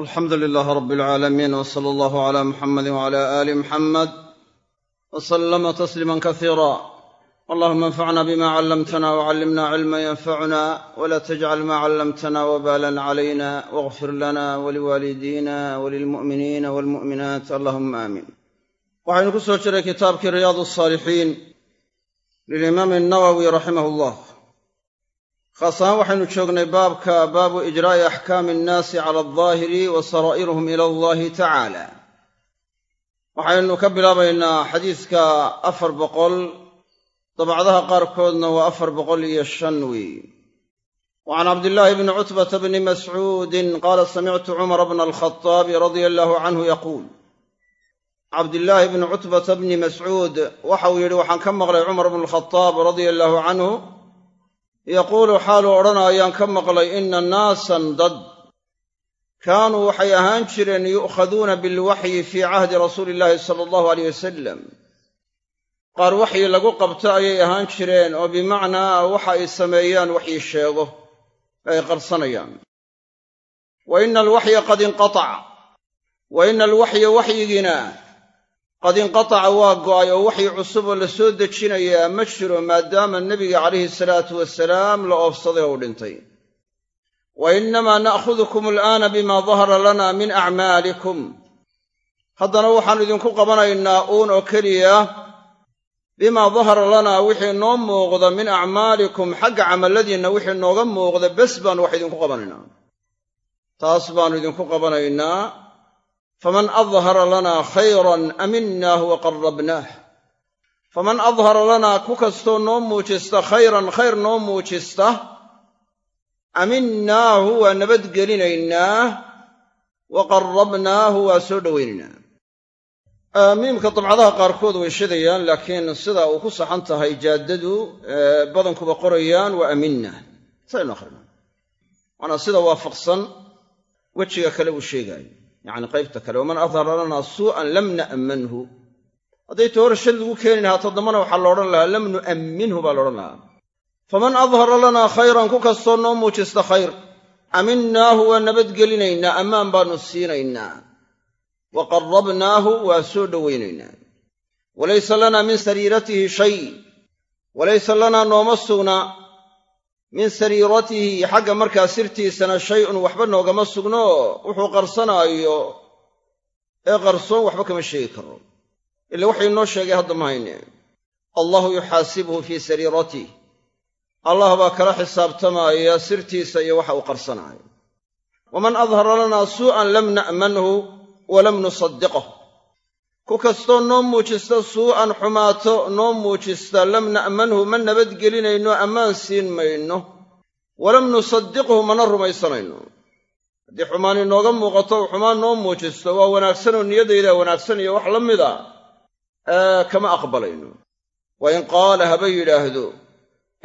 alxamdu lilaah rab alcaalamiin w sala allahu cala muxamadi wcala aali muxamed w salama tasliima kasiira allahuma anfacna bima callamtana wcallimna cilma yanfacuna wla tajcal ma callamtana wbalan calayna wاغfir lana waliwaalidina walilmu'miniina walmu'minaat allahuma aamin waxaynu ku soo jiray kitaabkii riyaad asaalixiin lilimaami nawowi raximah llah khaas ahaan waxaynu joognay baabka baabu ijraa'i axkaami annaasi cala aldaahiri wa saraa'iruhum ila allahi tacaala. Waxaynu ka bilaabaynaa xadiiska afar boqol dabacdaha qaarkoodna waa afar boqol iyo shan weeye wa can cabdillaahi bni cutbata bni mascuudin qaala samictu cumara bna alkhataabi radia allahu canhu yaquul. Cabdillaahi bni cutbata bni mascuud waxauu yidhi waxaan ka maqlay cumar bnu alkhataab radia allahu canhu yaquulu xaaluu odhanayaan ka maqlay inna naasan dad. Kaanuu waxay ahaan jireen yu'khaduuna bilwaxyi fii cahdi rasuuli illaahi sala allahu aleyh wasalam qaar waxyi lagu qabto ayay ahaan jireen oo bimacnaa waxa ay sameeyaan waxyi sheego ay qarsanayaan. Wa ina alwaxya qad inqatac wa ina alwaxya waxyigiina qad inqataca waa go'ay oo waxyi cusub oo la soo dejinayaa ma jiro maadaama nebiga calayhi salaatu wasalaam la oofsaday oo u dhintay. Wa innamaa na'khudukum al'aana bima dahara lana min acmaalikum haddana waxaannu idinku qabanaynaa uun oo keliya bimaa dahara lanaa wixii noo muuqda min acmaalikum xagga camalladiinna wixii nooga muuqda bes baannu wax idinku qabanaynaa. Taas baannu idinku qabanaynaa faman adhara lanaa khayran aminaahu wa qarrabnaah faman adhara lanaa ku kastoo noo muujista khayran khayr noo muujista aminnaahu waa nabadgelinaynaa wa qarrabnaahu waa soo dhowaynaynaa miimka dabcadaha qaarkood way shadayaan laakiin sida uu ku saxan tahay jaaddadu badankuba qorayaan waa aminna saynu akhrina waana sida waafaqsan wejiga kale uu sheegaayo yacni qaybta kale waman adhara lanaa suu'an lam na'manhu. Hadday shad lagu keeni lahaa toddobana waxaa la odhan lahaa lam nu'amminhu baa laodhan lahaa. Faman adhara lanaa khayran ku kastoo noo muujista khayr aminnaahu waa nabadgelinaynaa ammaan baannu siinaynaa. Wa qarrabnaahu waa soo dhowaynaynaa walaysa lanaa min sariiratihi shay. Walaysa lanaa nooma sugna min sariiratihi xagga markaa sirtiisana shay-un waxba noogama sugno wuxuu qarsanaayo ee qarsoon waxba kama sheegi karo ila waxay noo sheegay hadda ma hayne. Allahu yuxaasibuhu fii sariiratih allah baa kala xisaabtamaaya sirtiisa iyo waxa uu qarsanaayo. Waman adhara lanaa suu'an lam na'manhu walam nusaddiqah ku kastoo noo muujista suu'an xumaato noo muujista lam na'manhu ma nabadgelinayno ammaan siin mayno. Walam nusaddiqhu mana rumaysanayno. Haddii xumaan inooga muuqato xumaan noo muujisto waa wanaagsanoo niyadaydaa wanaagsan iyo wax la mida kama aqbalayno. Wa in qaala haba yidhaahdo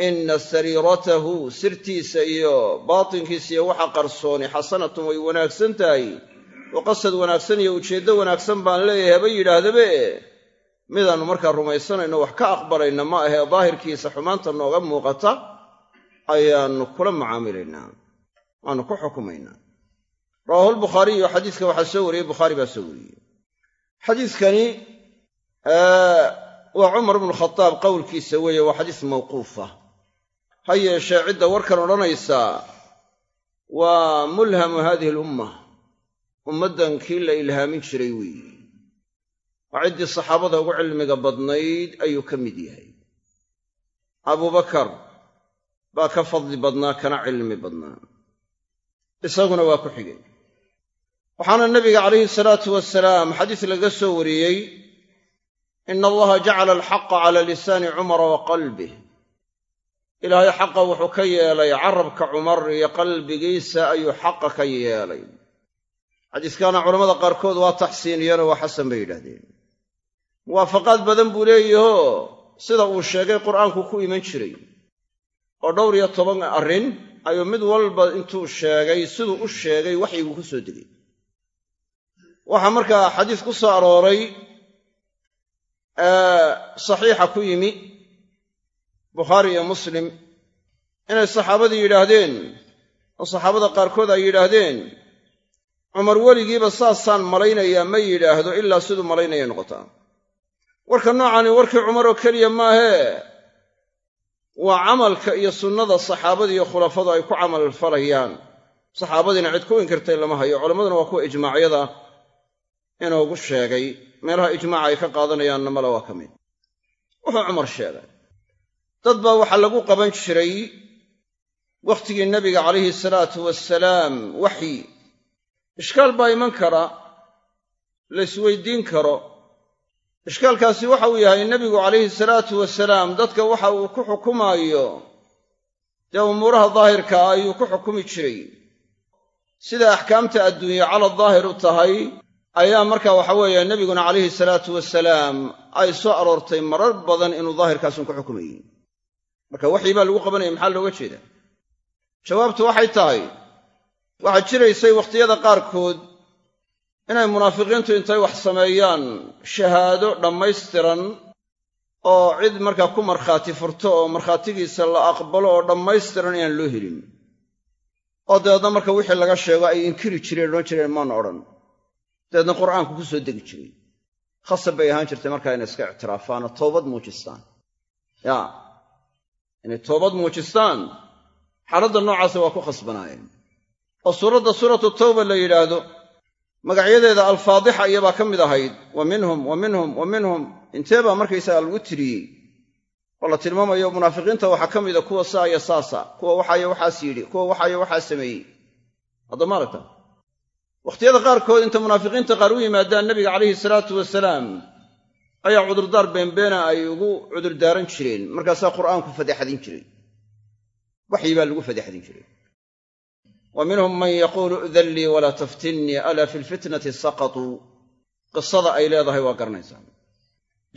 inna sariiratahu sirtiisa iyo baatinkiisa iyo waxa qarsooni xasanatun way wanaagsan tahay oo qasad wanaagsan iyo ujeeddo wanaagsan baan leeyahay haba yidhaahdabe midaannu markaa rumaysanayno wax ka aqbalayna ma ahee daahirkiisa xumaanta nooga muuqata ayaannu kula mucaamilaynaa waannu ku xukumaynaa rawaahu lbukhaariyu xadiiska waxaa soo wariyey bukhaari baa soo wariyey. Xadiiskani waa cumar ibnu khadaab qowlkiisa weeye waa xadiis mawquufa. Ha yeeshee cidda warkan odhanaysaa waa mulhamu haadihi alumma ummaddan kii la ilhaamin jiray weeye waa ciddii saxaabada ugu cilmiga badnayd ayuu ka mid yahay. Abubakar baa ka fadli badnaa kana cilmi badnaa. Isaguna waa ku xigay waxaana nebiga calayhi salaatu wasalaam xadiis laga soo wariyey ina allaha jacala alxaqa cala lisaani cumara wa qalbih. Ilaahay xaqa wuxuu ka yeelay carabka cumar iyo qalbigiisa ayuu xaqa ka yeelay xadiiskaana culammada qaarkood waa taxsiiniyeenoo waa xasan bay yidhaahdeen. Muwaafaqaad badan buu leeyahoo sida uu sheegay qur'aanku ku iman jiray. Oo dhowr iyo toban arrin ayuu mid walba intuu sheegay siduu u sheegay waxyiguu ku soo degay. Waxaa markaa xadiis ku soo arooray saxiixa ku yimi bukhaari iyo muslim inay saxaabadii yidhaahdeen oo saxaabada qaarkood ay yidhaahdeen cumar weligiiba saasaan malaynayaa ma yidhaahdo ilaa siduu malaynayay noqotaa. Warka noocani warkii cumar oo keliya maahee waa camalka iyo sunnada saxaabada iyo khulafadu ay ku camal falayaan. Saxaabadiina cid ku inkirtay lama hayo culammaduna waa kuwa ijmaacyada inoogu sheegay. Meelaha ijmaaca ay ka qaadanayaanna male waa ka mid. Wuxuu cumar sheegay dad baa waxaa lagu qaban jiray wakhtigii nebiga calayhi salaatu wasalaam waxyi ishkaal baa iman kara la isweydiin karo. Ishkaalkaasi waxa uu yahay nebigu calayhi salaatu wasalaam dadka waxa uu ku xukumaayo dee umuuraha daahirka ah ayuu ku xukumi jiray. Sida axkaamta adduunye cala daahir u tahay ayaa marka waxa weeye nebiguna calayhi salaatu wasalaam ay soo aroortay marar badan inuu daahirkaasun ku xukumayey marka waxyi baa lagu qabanaya maxaa looga jeedaa? Jawaabtu waxay tahay waxaa jiraysay wakhtiyada qaarkood inay munaafiqiintu intay wax sameeyaan shahaado dhammaystiran oo cid markaa ku markhaati furto oo markhaatigiisa la aqbalo oo dhammaystiran inaan loo helin. Oo dabeedna marka wixii laga sheego ay inkiri jireen odhan jireen maana odhan. Dabeedna qur'aanku ku soo degi jiray. Khasab bay ahaan jirtay markaa inay iska ictiraafaan oo toobad muujistaan. Yaa inay toobad muujistaan xaaladda noocaasa waa ku khasbanaayeen oo suuradda suuratu tawba la yidhaahdo magacyadeeda alfaadixa iyabaa ka mid ahayd wa minhum wa minhum wa minhum. Intee baa markaysaga lagu tiriyey? Oo la tilmaamayo munaafiqiinta waxaa ka mida kuwa saa iyo saasa kuwa waxaayo waxaas yidhi kuwa waxaayo waxaa sameeyey. Haddama aragta? Wakhtiyada qaarkood inta munaafiqiinta qaar u yimaadaan nebiga calayhi salaatu wasalaam ayaa cudurdaar beenbeena ay ugu cudurdaaran jireen. Markaasaa qur'aanku fadeexadin jiray. Waxyi baa lagu fadeexadin jiray wa minhum man yaquulu idan lii walaa taftinnii alaa fi lfitnati saqatuu qisada ay leedahay waa garanaysaa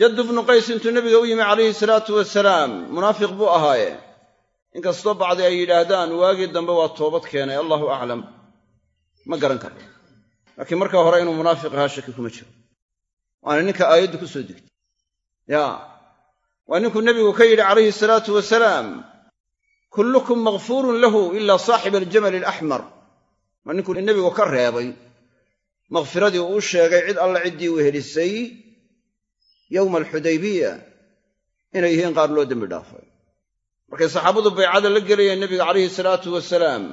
jaddu bnu qays intuu nebiga u yimi calayhi salaatu wasalaam munaafiq buu ahaaye inkastoo bacdi ay yidhaahdaan waagii dambe waa toobad keenay allahu aclam ma garan karo laakiin markaa hore inuu munaafiq ahaa shaki kuma jiro waana ninka aayaddu ku soo degtay yaa waa ninkuu nebigu ka yidhi calayhi salaatu wasalaam kullukum makfuurun lahu ilaa saaxiba aljamali alaxmar waa ninkuu nebigu ka reebay. Makfiradii uu sheegay cid alle ciddii wehelisay yowma alxudaybiya inay yihiin qaar loo dembi dhaafay. Markay saxaabadu baycada la gelayeen nebiga calayhi salaatu wasalaam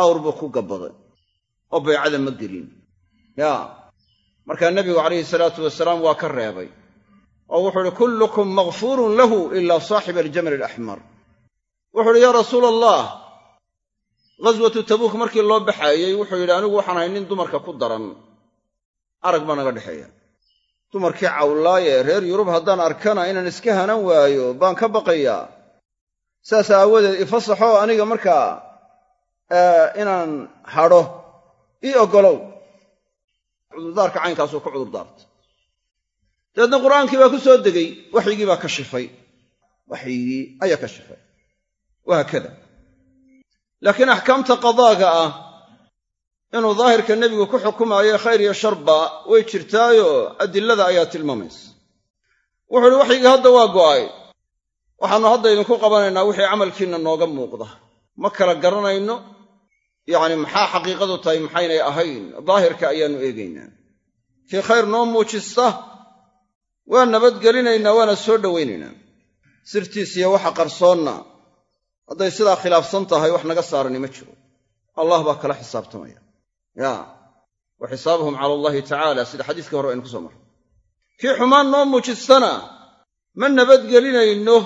awr buu ku gabbaday. Oo baycada ma gelin. Yaa markaa nebigu calayhi salaatu wasalaam waa ka reebay. Oo wuxuu uhi kullukum makfuurun lahu ilaa saaxiba aljamali alaxmar wuxu uhi yaa rasuula allah ghaswatu tabuuk markii loo baxaayey wuxuu yidhi anigu waxaan ahay nin dumarka ku daran arag baa naga dhexeeya. Dumarkii cawlaaye reer yurub haddaan arkana inaan iska hanan waayo baan ka baqayaa saas aawadeed ifasaxoo aniga markaa inaan hadho. Ii oggolow. Cudurdaarka caynkaasuu ku cudurdaartay dabeedna qur'aankii baa ku soo degay waxyigii baa ka shifay. Waxyigii ayaa ka shifay wahaakada laakiin axkaamta qadaaga ah inuu daahirka nebigu ku xukumaayo khayr iyo sharba way jirtaayo adilada ayaa tilmaamaysa. Wuxuu uhi waxyigii hadda waa go'ay. Waxaannu hadda idinku qabanaynaa wixii camalkiinna nooga muuqda. Ma kala garanayno? Yacni maxaa xaqiiqadu tahay maxaynay ahayn? Daahirka ayaannu eegaynaa. Kii khayr noo muujista waa nabadgelinaynaa waana soo dhowaynaynaa sirtiisiyo waxa qarsoonna hadday sidaa khilaafsan tahay wax naga saarani ma jiro. Allah baa kala xisaabtamaya. Yaa wa xisaabuhum cala allahi tacaala sida xadiiskii hore aynu ku soo marray kii xumaan noo muujistana ma nabadgelinayno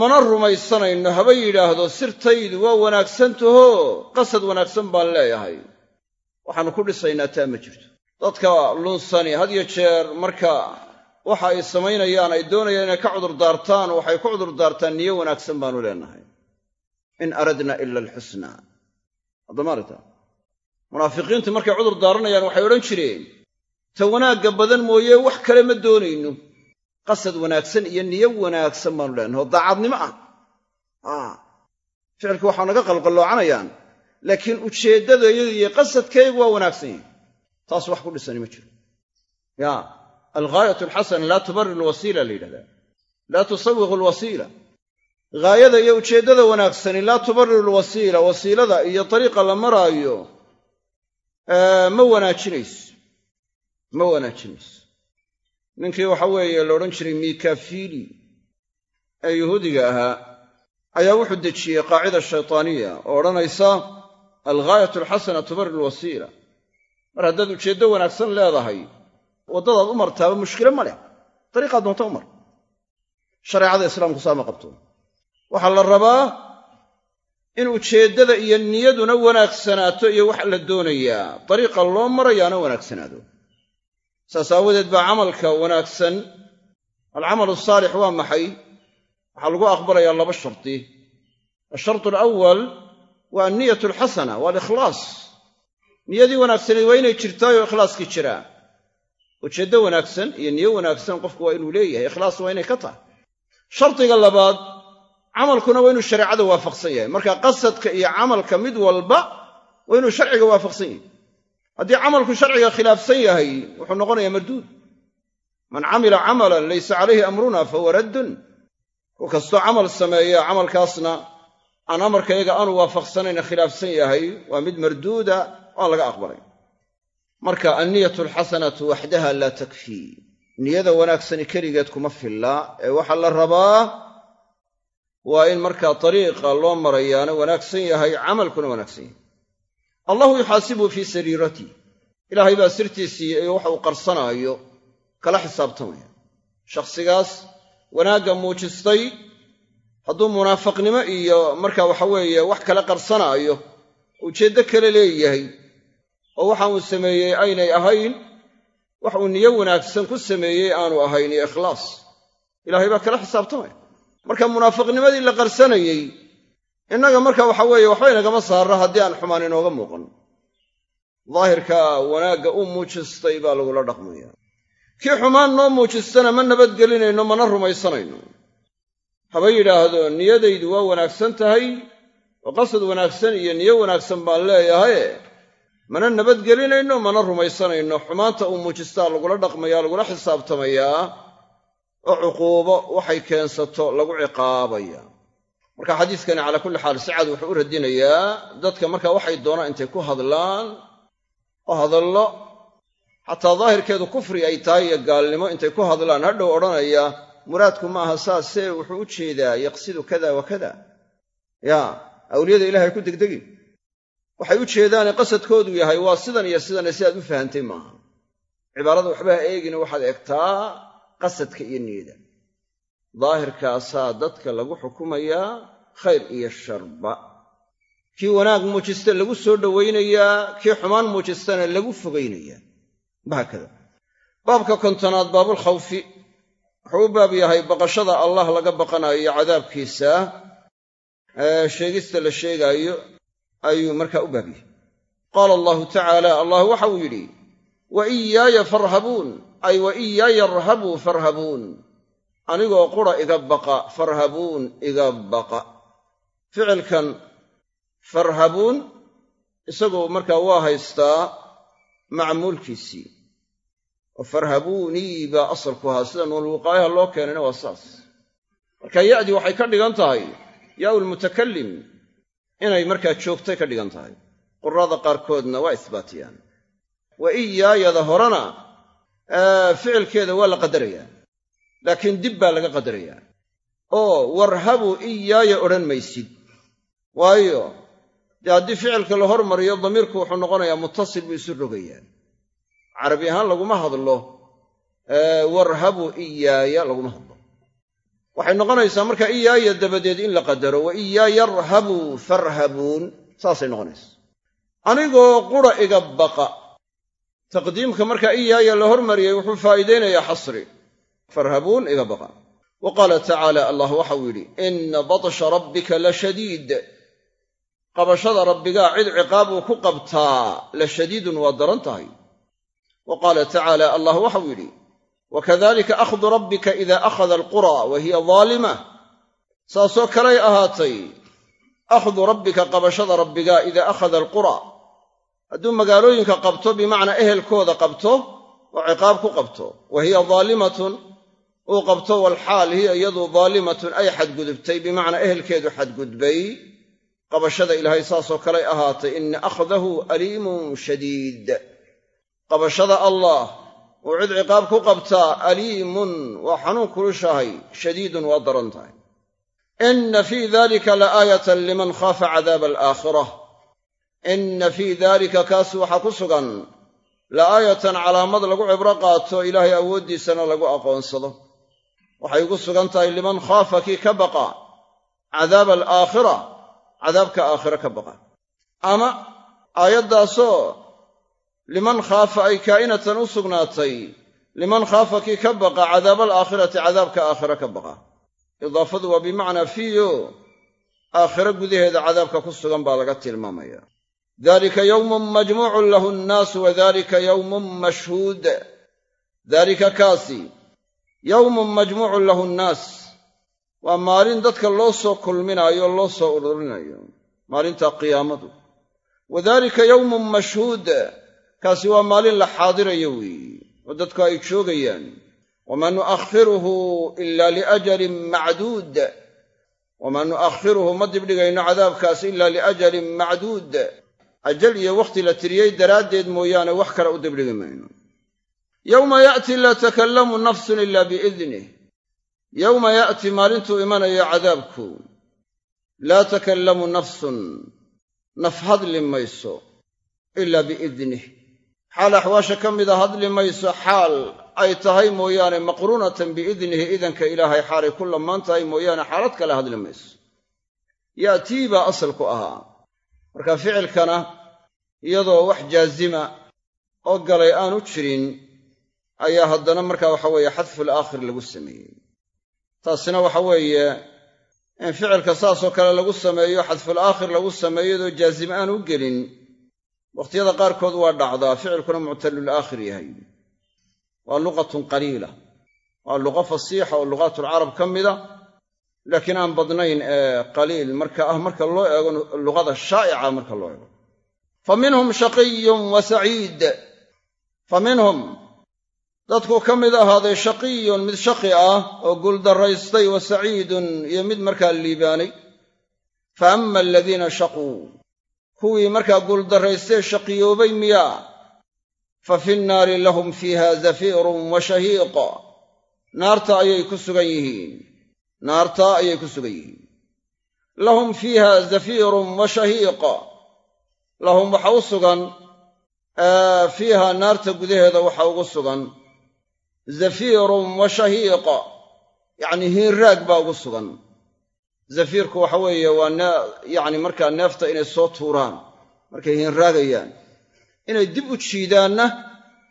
mana rumaysanayno haba yidhaahdo sirtaydu waa wanaagsantaho qasad wanaagsan baan leeyahay. Waxaannu ku dhisaynaa taa ma jirto. Dadka lunsani had yo jeer marka waxa ay samaynayaan ay doonayaan inay ka cudurdaartaan waxay ku cudurdaartaan niyo wanaagsan baanu leenahay. In aradna ila alxusna haddamaarta munaafiqiintu markay cudur daaranayaan waxay odhan jireen ta wanaagga badan mooye wax kale ma doonayno. Qasad wanaagsan iyo niyo wanaagsan baanu leenahay oo daacadnimo ah. Ficilka waxaa naga qalqalloocanayaan laakiin ujeeddadayadu iyo qasadkaygu waa wanaagsan yahi taas wax ku dhisani ma jiro alghaayat alxasana laa tubarir alwasiila la yidhahdaa laa tusawiqu alwasiila ghaayada iyo ujeeddada wanaagsani laa tubariru alwasiila wasiilada iyo dariiqa la maraayo ma wanaajinayso ma wanaajinayso ninkii waxa weeye la odhan jiray mikafili ee yuhuudiga ahaa ayaa wuxuu dejiyey qaacida shaytaaniya oo odhanaysa alghaayatu alxasana tubari lwasiila mar haddaad ujeeddo wanaagsan leedahay waddadaad u martaaba mushkilo ma leh. Dariiqaad doonta u mar. Shareecada islaamku saa ma qabto. Waxaa la rabaa in ujeeddada iyo niyaduna wanaagsanaato iyo wax la doonayaa. Dariiqa loo marayaana wanaagsanaado saas aawadeed baa camalka wanaagsan. Alcamalu asaalix waa maxay? Waxaa lagu aqbalayaa laba shardi ashartu alawal waa anniyatu alxasana waa alikhlaas. Niyadii wanaagsaneed waa inay jirtaayoo ikhlaaskii jiraa ujeeddo wanaagsan iyo niyo wanaagsan qofku waa inuu leeyahay ikhlaas waa inay ka tahay shardiga labaad camalkuna waa inuu shareecada waafaqsan yahay marka qasadka iyo camalka mid walba waa inuu sharciga waafaqsan yahay haddii camalku sharciga khilaafsan yahay wuxuu noqonayaa marduud man camila camalan laysa calayhi amruna fahuwa raddun ku kastoo camal sameeya camalkaasna aan amarkayaga aanu waafaqsanayna khilaafsan yahay waa mid marduuda aan laga aqbalay marka anniyatu alxasanatu waxdaha laa takfii niyada wanaagsani keligeed kuma filla. Ee waxaa la rabaa waa in markaa dariiqa loo marayaana wanaagsan yahay camalkuna wanaagsan yahay. Allahu yuxaasibu fii sariiratii ilaahay baa sirtiisii iyo waxa uu qarsanaayo. Kala xisaabtamaya shakhsigaas wanaagga muujistay hadduu munaafaqnimo iyo marka waxa weeye wax kala qarsanaayo ujeeddo kale leeyahay oo waxa uu sameeyey aynay ahayn wax uu niyo wanaagsan ku sameeyey aanu ahayn iyo ikhlaas. Ilaahay baa kala xisaabtamaya marka munaafiqnimadii la qarsanayey innaga marka waxa weeye waxba inagama saarra haddii aan xumaan inooga muuqan. Daahirka wanaagga u muujistay baa lagula dhaqmaya. Kii xumaan noo muujistana ma nabadgelinayno mana rumaysanayno. Haba yidhaahdo niyadaydu waa wanaagsan tahay oo qasad wanaagsan iyo niyo wanaagsan baan leeyahaye mana nabadgelinayno mana rumaysanayno. Xumaanta uu muujistaa lagula dhaqmayaa lagula xisaabtamayaa oo cuquubo waxay keensato lagu ciqaabaya. Marka xadiiskani calaa kulli xaal si cad wuxuu u radinayaa dadka marka waxay doonaan intay ku hadlaan oo hadallo xataa daahirkeedu kufri ay tahay iyo gaalnimo intay ku hadlaan hadhow odhanaya muraadku maaha saasee wuxuu u jeedaa yaqsidu kada wa kada. Yaa awliyada ilahay ku degdegin waxay u jeedaane qasadkoodu yahay waa sidan iyo sidane si aad u fahantay maaha. Cibaarada waxba ha eegina waxaad egtaa qasadka iyo niyada. Daahirkaasaa dadka lagu xukumayaa khayr iyo sharba. Kii wanaag muujista lagu soo dhowaynayaa kii xumaan muujistana lagu fogaynayaa wahaakada baabka kontonaad baabulkhawfi wuxuu u baab yahay baqashada allah laga baqanayo iyo cadaabkiisa. Sheegista la sheegaayo ayuu markaa u baab qaala allahu tacaala allah waxa uu yidhi wa iyaaya farhabuun ay wa iyaaya arhabuu farhabuun. Anigoo qura iga baqa farhabuun iga baqa. Ficilkan farhabuun isagu markaa waa haystaa macmuulkiisii. Oo farhabuunii baa asalku ahaa. Sida nuunulwiqaayaha loo keenayna waa saas. Marka ya'dii waxay ka dhigan tahay yaa'u lmutakallim inay markaa joogtay ka dhigan tahay. Qurada qaarkoodna waa isbaatiyaan. Wa iyaayada horena ficilkeeda waa la qadarayaa laakiin dib baa laga qadarayaa oo warhabuu iyaaya odhan maysid. Waayo dee haddii ficilka la hormariyo damiirku wuxuu noqonayaa muttasil buu isu rogayaa carabi ahaan laguma hadlo warhabuu iyaaya laguma hadlo waxay noqonaysaa marka iyaaya dabadeed in la qadaro wa iyaaya arhabuu farhabuun saasay noqonaysaa. Anigoo qura iga baqa. Taqdiimka marka iyaaya la hormariyey wuxuu faa'iidaynayaa xasri. Farhabuun iga baqa. Wa qaala tacaala allah waxau yidhi inna batsha rabbika la shadiid. Qabashada rabbigaa cid ciqaab uu ku qabtaa la shadiidun waa daran tahay. Wa qaala tacaala allah waxau yidhi wakadalika akhdu rabbika ida akhada alqura wa hiya daalima saasoo kalay ahaatay akhdu rabbika qabashada rabbigaa idaa akhada alqura hadduu magaalooyinka qabto bimacnaa ehelkooda qabto oo ciqaab ku qabto wa hiya daalimatun uu qabto walxaal hiya iyadu daalimatun ay xadgudubtay bimacnaa ehelkeedu xadgudbay qabashada ilaahay saasoo kaley ahaatay ina akhdahu aliimun shadiid qabashada allah uu cid ciqaab ku qabtaa aliimun waa xanuun kulushahay shadiidun waa daran tahay. Inna fii dalika la aayatan liman khaafa cadaaba alaakhirah inna fii daalika kaas waxaa ku sugan la aayatan calaamad lagu cibro qaato ilaahay awooddiisana lagu aqoonsado. Waxay ugu sugan tahay liman khaafa kii ka baqa cadaaba alaakhira cadaabka aakhire ka baqa. Ama aayaddaasoo liman khaafa ay kaa'inatan u sugnaatay liman khaafa kii ka baqa cadaaba alaakhirati cadaabka aakhire ka baqa. Idaafadu waa bimacnaa fiiyo aakhire gudaheeda cadaabka ku sugan baa laga tilmaamaya. Dalika yowmun majmuucun lahu nnaasu wa dalika yowmun mashhuud. Daalika kaasi yowmun majmuucun lahu nnaas. Waa maalin dadka loo soo kulminaayo loo soo ururinayo. Maalinta qiyaamadu. Wa daalika yowmun mashhuud kaasi waa maalin la xaadirayo weeye oo dadku ay joogayaan. Wamaa nu'akhiruhu ila liajalin macduud. Wamaa nu'akhiruhu ma dibdhigayno cadaabkaas ila liajalin macduud. Ajal iyo wakhti la tiriyey daraaddeed mooyaane wax kale u dibdhigi mayno. Yowma ya'ti laa takallamu nafsun ila biidnih yowma ya'ti maalintuu imanayo cadaabku. Laa takallamu nafsun. Naf hadli mayso ila biidnih xaal axwaasha ka mida hadli mayso xaal ay tahay mooyaane maqruunatan biidnihi idanka ilaahay xaalay ku lamaan tahay mooyaane xaalad kale hadli mayso. Ya'tii baa asalku ahaa. Marka ficilkana iyadoo wax jaazima oo galay aanu jirin ayaa haddana marka waxa weeye xadful aakhir lagu sameeyey. Taasina waxa weeye in ficilka saasoo kale lagu sameeyo xadful aakhir lagu sameeyo iyadoo aan u gelin wakhtiyada qaarkood waa dhacdaa ficilkuna muctallul aakhir yahay. Waa luqatun qaliila. Waa luqo fasiixa oo luqaatulcarab ka mida laakiin aan badnayn ee qaliil. Marka ah marka loo eego luqada shaa'ica marka loo eego. Fa minhum shaqiyun wa saciid. Fa minhum dadku ka mid ahaaday shaqiyun mid shaqi ah oo guuldarraystay wa saciidun iyo mid markaa liibaanay. Fa amma aladiina shaquu kuwii markaa guuldarraystee shaqiyoobay miyaa fa fi nnaari lahum fiiha zafiirun wa shahiiq. Naarta ayay ku sugan yihiin. Naarta ayay ku sugan yihiin. Lahum fiiha zafiirun wa shahiiq. Lahum waxa u sugan fiiha naarta gudaheeda waxa ugu sugan zafiirun wa shahiiq. Yacnii hiinraag baa ugu sugan zafiirku waxa weeye waa yacni markaa neefta inay soo tuuraan markay hiinraagayaan inay dib u jiidaanna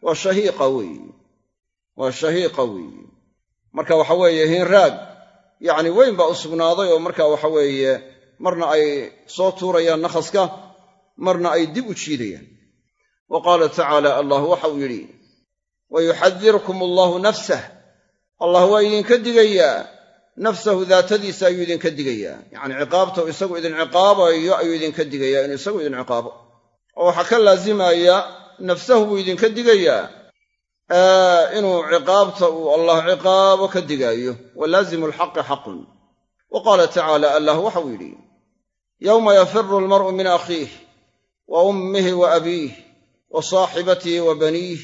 waa shahiiqa weeye waa shahiiqa weeye. Marka waxa weeye hiinraag yacni weyn baa u sugnaaday oo marka waxa weeye marna ay soo tuurayaan nakhaska marna ay dib u jiidayaan. Wa qaala tacaala allah waxau yidhi wa yuxadirukum allahu nafsah. Allah waa idinka digayaa nafsahu daatadiisa ayuu idinka digayaa yacni ciqaabta isagu idin ciqaabayo ayuu idinka digayaa inuu isagu idin ciqaabo. Oo waxaa ka laazimaya nafsahu buu idinka digayaa inuu ciqaabta uu allah ciqaabo ka digaayo. Wa laazimu alxaqi xaqun. Wa qaala tacaala allah waxau yidhi yowma yafiru almar'u min akhiih wa ummihi wa abiih wa saaxibatihi wa baniih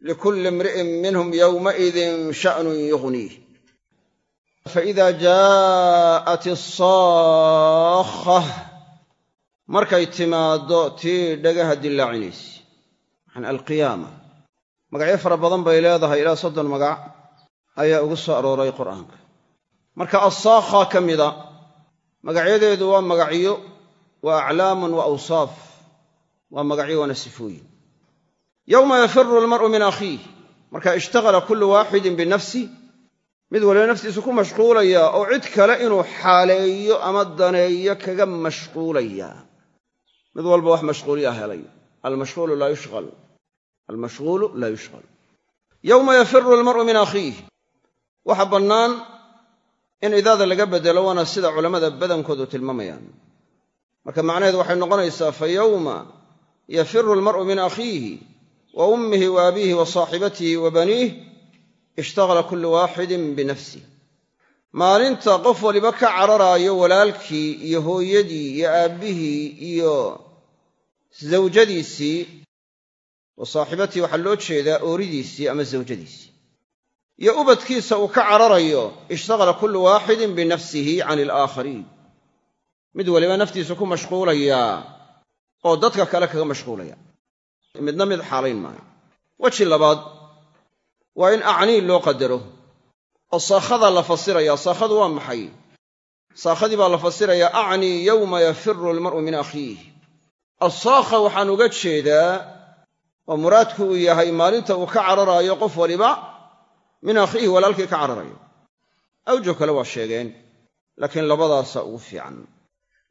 likulli imri'in minhum yowmaidin sha'nun yughniih faida jaa'at isaakha markay timaaddo tii dhagaha dillaacinaysa maxan alqiyaama. Magacyo fara badan bay leedahay ilaa soddon magac ayaa ugu soo arooray qur'aanka. Marka assaakha ka mida magacyadeedu waa magacyo waa aclaamun wa awsaaf waa magacyo waana sifooyin yowma yafiru almar'u min akhiih. Marka ishtaghala kullu waaxidin binafsi mid waliba naftiisu ku mashquulaya oo cid kale inuu xaaleeyo ama daneeyo kaga mashquulaya. Mid walba wax mashquuliyaa helay. Almashquulu laa yushqal almashquulu laa yushqal yowma yafiru almar'u min akhiih waxa bannaan in idaada laga beddelo waana sida culammada badankoodu tilmaamayaan. Marka macnaheedu waxay noqonaysaa fa yowma yafiru almar'u min akhiihi wa ummihi wa abiihi wa saaxibatihi wa baniih ishtaghala kullu waaxidin binafsih maalinta qof waliba ka cararaayo walaalkii iyo hooyadii iyo aabbihii iyo zawjadiisii wa saaxibatii waxaa loo jeedaa ooridiisii ama zawjadiisii. Iyo ubadkiisa uu ka cararayo ishtaqala kullu waaxidin binafsihi cani alaakhariin mid waliba naftiisu ku mashquulayaa oo dadka kale kaga mashquulaya. Midna mid xaalayn maayo. Weji labaad waa in acnii loo qadaro. Oo saakhada la fasiraya saakhadu waa maxay? Saakhadii baa la fasirayaa acnii yowma yafiru almar'u min akhiih. Assaakha waxaan uga jeedaa oo muraadku uu yahay maalinta uu ka cararaayo qof waliba min akhiihi walaalkii ka cararayo awjuh kale waa sheegeen laakiin labadaasaa ugu fiican.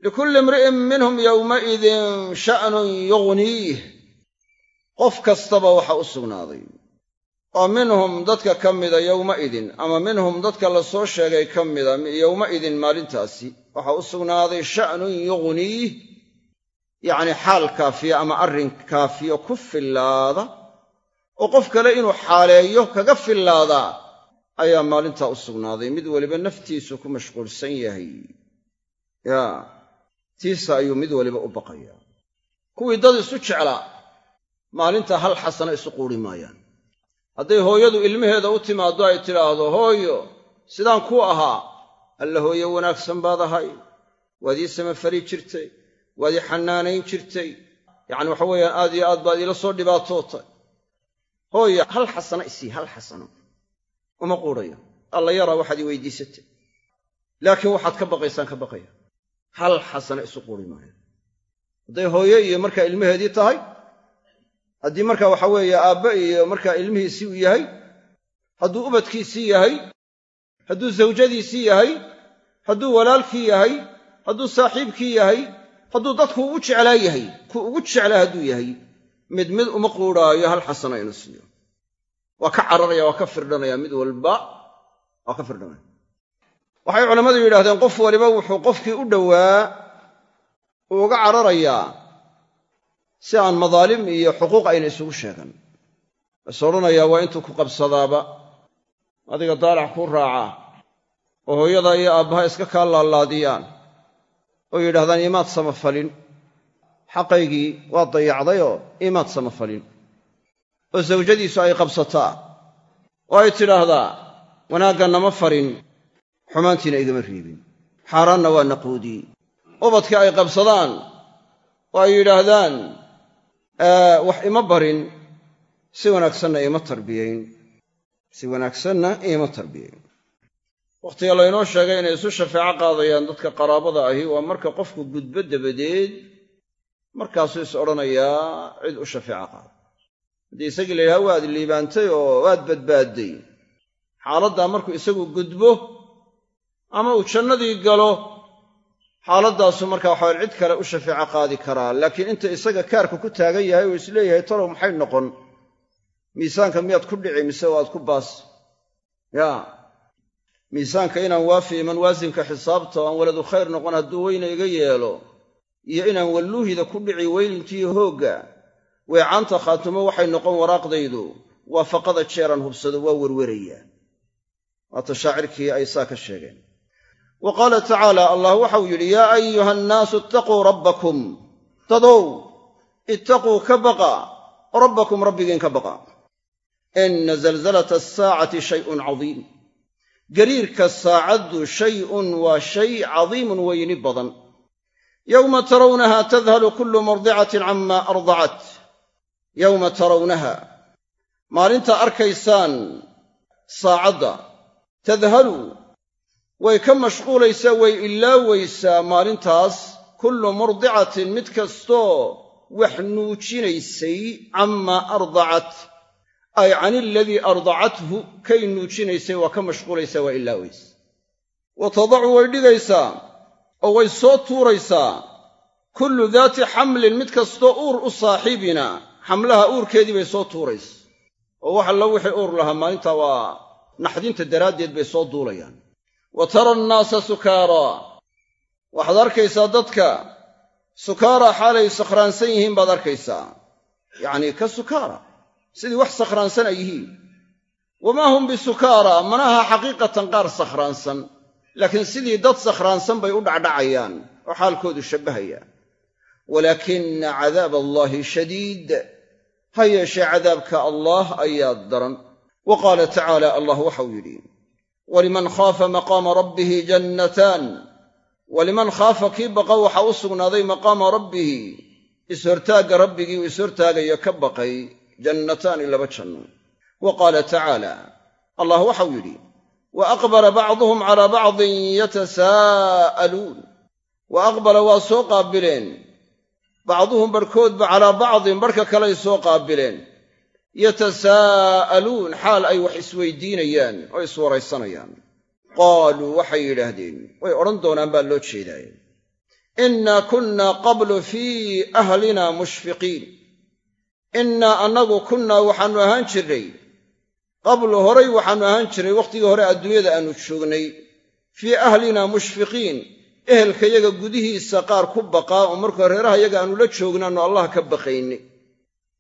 Likulli imri'in minhum yowmaidin sha'nun yughniih. Qof kastaba waxa u sugnaaday oo minhum dadka ka mida yowmaidin ama minhum dadka la soo sheegay ka mida yowmaidin maalintaasi waxa u sugnaaday sha'nun yughniih yacni xaal kaafiya ama arrin kaafiyo ku fillaada oo qof kale inuu xaaleeyo kaga fillaadaa ayaa maalintaa u sugnaaday. Mid waliba naftiisu ku mashquulsan yahay. Yaa tiisa ayuu mid waliba u baqayaa. Kuwii dad isu jeclaa maalinta hal xasano isu quuri maayaan hadday hooyadu ilmaheeda u timaaddo ay tidhaahdo hooyo sidaan ku ahaa. Alla hooye wanaagsan baad ahay. Waad ii samafari jirtay waad ii xanaanayn jirtay. Yacni waxa weeyaan aad iyo aad baad iila soo dhibaatootay. Hooyo hal xasano isii hal xasano. Uma quudhayo alla yaraa waxaad ii weydiisatay. Laakiin waxaad ka baqaysaan ka baqaya. Hal xasano isu quuri maayo. Hadday hooyo iyo markaa ilmaheedii tahay haddii markaa waxa weeye aabbe iyo markaa ilmihiisii uu yahay hadduu ubadkiisii yahay hadduu zawjadiisii yahay hadduu walaalkii yahay hadduu saaxiibkii yahay hadduu dadku ugu jeclaa yahay ku ugu jeclaa hadduu yahay mid mid uma quudhaayo hal xasano inu siiyo. Waa ka cararaya waa ka firdhanaya mid walba waa ka firdhanaya. Waxay culammadu yidhahdeen qof waliba wuxuu qofkii u dhowaa uga cararayaa si aan madaalim iyo xuquuq ayna isugu sheegan. Bas odhanayaa waa intuu ku qabsadaaba? Adiga daalac kuu raacaa oo hooyada iyo aabbaha iska kaa laalaadiyaan. Oo yidhahdaan imaad samafalin xaqaygii waa dayacdayoo imaad samafalin oo sawjadiisu ay qabsataa. Oo ay tidhaahdaa wanaagga nama farin xumaantiina igama riibin xaaraanna waa naquudii ubadkii ay qabsadaan oo ay yidhaahdaan wax ima barin. Si wanaagsanna iima tarbiyayn si wanaagsanna iima tarbiyayn wakhtiga laynoo sheegay inay isu shafeeco qaadayaan dadka qaraabada ahi waa marka qofku gudbo dabadeed markaasuu is odhanayaa cid u shafeeco qaada haddii isagii la yidhaha waad liibaantay oo waad badbaadday. Xaaladdaa markuu isagu gudbo ama uu jannadii galo xaaladdaasu marka waxaa cid kale u shafeeco qaadi karaa laakiin inta isaga kaarka ku taagan yahay uu is leeyahay talow maxay noqon? Miisaanka miyaad ku dhici mise waad ku baas? Yaa miisaanka inaan waafi iman waasinka xisaabta aan waladu khayr noqon hadduu weyna iga yeelo iyo inaan walluuhida ku dhici weylintiiyo hoogga weecaanta khaatumo waxay noqon waraaqdaydu waafaqada jeeraan hubsado waa werwerayaa waata shaacirkii ay saa ka sheegeen wa qaala tacaala allah waxau yidhi yaa ayuha annaasu ittaquu rabbakum. Dadow ittaquu ka baqa rabbakum rabbigiin ka baqa. Ina zalzalata asaacati shayun cadiim. Gariirka saacaddu shayun waa shay cadiimun weyni badan. Yowma tarawnaha tadhalu kullu murdicatin cama ardacat yowma tarawnaha maalinta arkaysaan saacadda tadhalu way ka mashquulaysaa way ilaawaysaa maalintaas kullu murdicatin mid kastoo wax nuujinaysay camaa ardacat. Ay can iladii ardacathu kay nuujinaysay waa ka mashquulaysaa waa ilaawaysa. Wa tadacu way dhigaysaa oo way soo tuuraysaa. Kullu daati xamlin mid kastoo uur u saaxiibina xamlaha uurkeedii bay soo tuuraysa. Oo wax alla wixii uur lahaa maalintaa waa naxdinta daraaddeed bay soo duulayaan wa tara annaasa sukaaraa waxaad arkaysaa dadka sukaaraa xaalay sakhraansan yihiin baad arkaysaa. Yacnii ka sukaara. Sidii wax sakhraansan ay yihiin. Wamaa hum bisukaara? Manaha xaqiiqatan qaar sakhraansan. Laakiin sidii dad sakhraansan bay u dhacdhacayaan oo xaalkoodu shabbahaya. Walaakina cadaab allaahi shadiid. Ha yeeshee cadaabka allaah ayaa daran. Wa qaala tacaala allah waxau yidhi waliman khaafa maqaama rabbihi jannataan waliman khaafa kii baqa waxaa u sugnaaday maqaama rabbihi ishortaagga rabbigii uu ishortaagayo ka baqay jannataani laba janno wa qaala tacaala allah waxau yidhi wa aqbala bacduhum calaa bacdin yatasaa'aluun wa aqbala waa soo qaabileen bacduhum barhkoodba calaa bacdin barhka kaley soo qaabileen yatasaa'aluun xaal ay wax isweydiinayaan oo iswaraysanayaan qaaluu waxay yidhaahdeen way odhan doonaan baa loo jeedaaye innaa kunnaa qablu fii ahlina mushfiqiin innaa annagu kunnaa waxaannu ahaan jirnay qablu horay waxaannu ahaan jirnay wakhtigii hore adduunyada aannu joognay fii ahlinaa mushfiqiin ehelkayaga gudihiisa qaar ku baqaa oo marka reeraha yaga aannu la joognaannu allah ka baqayni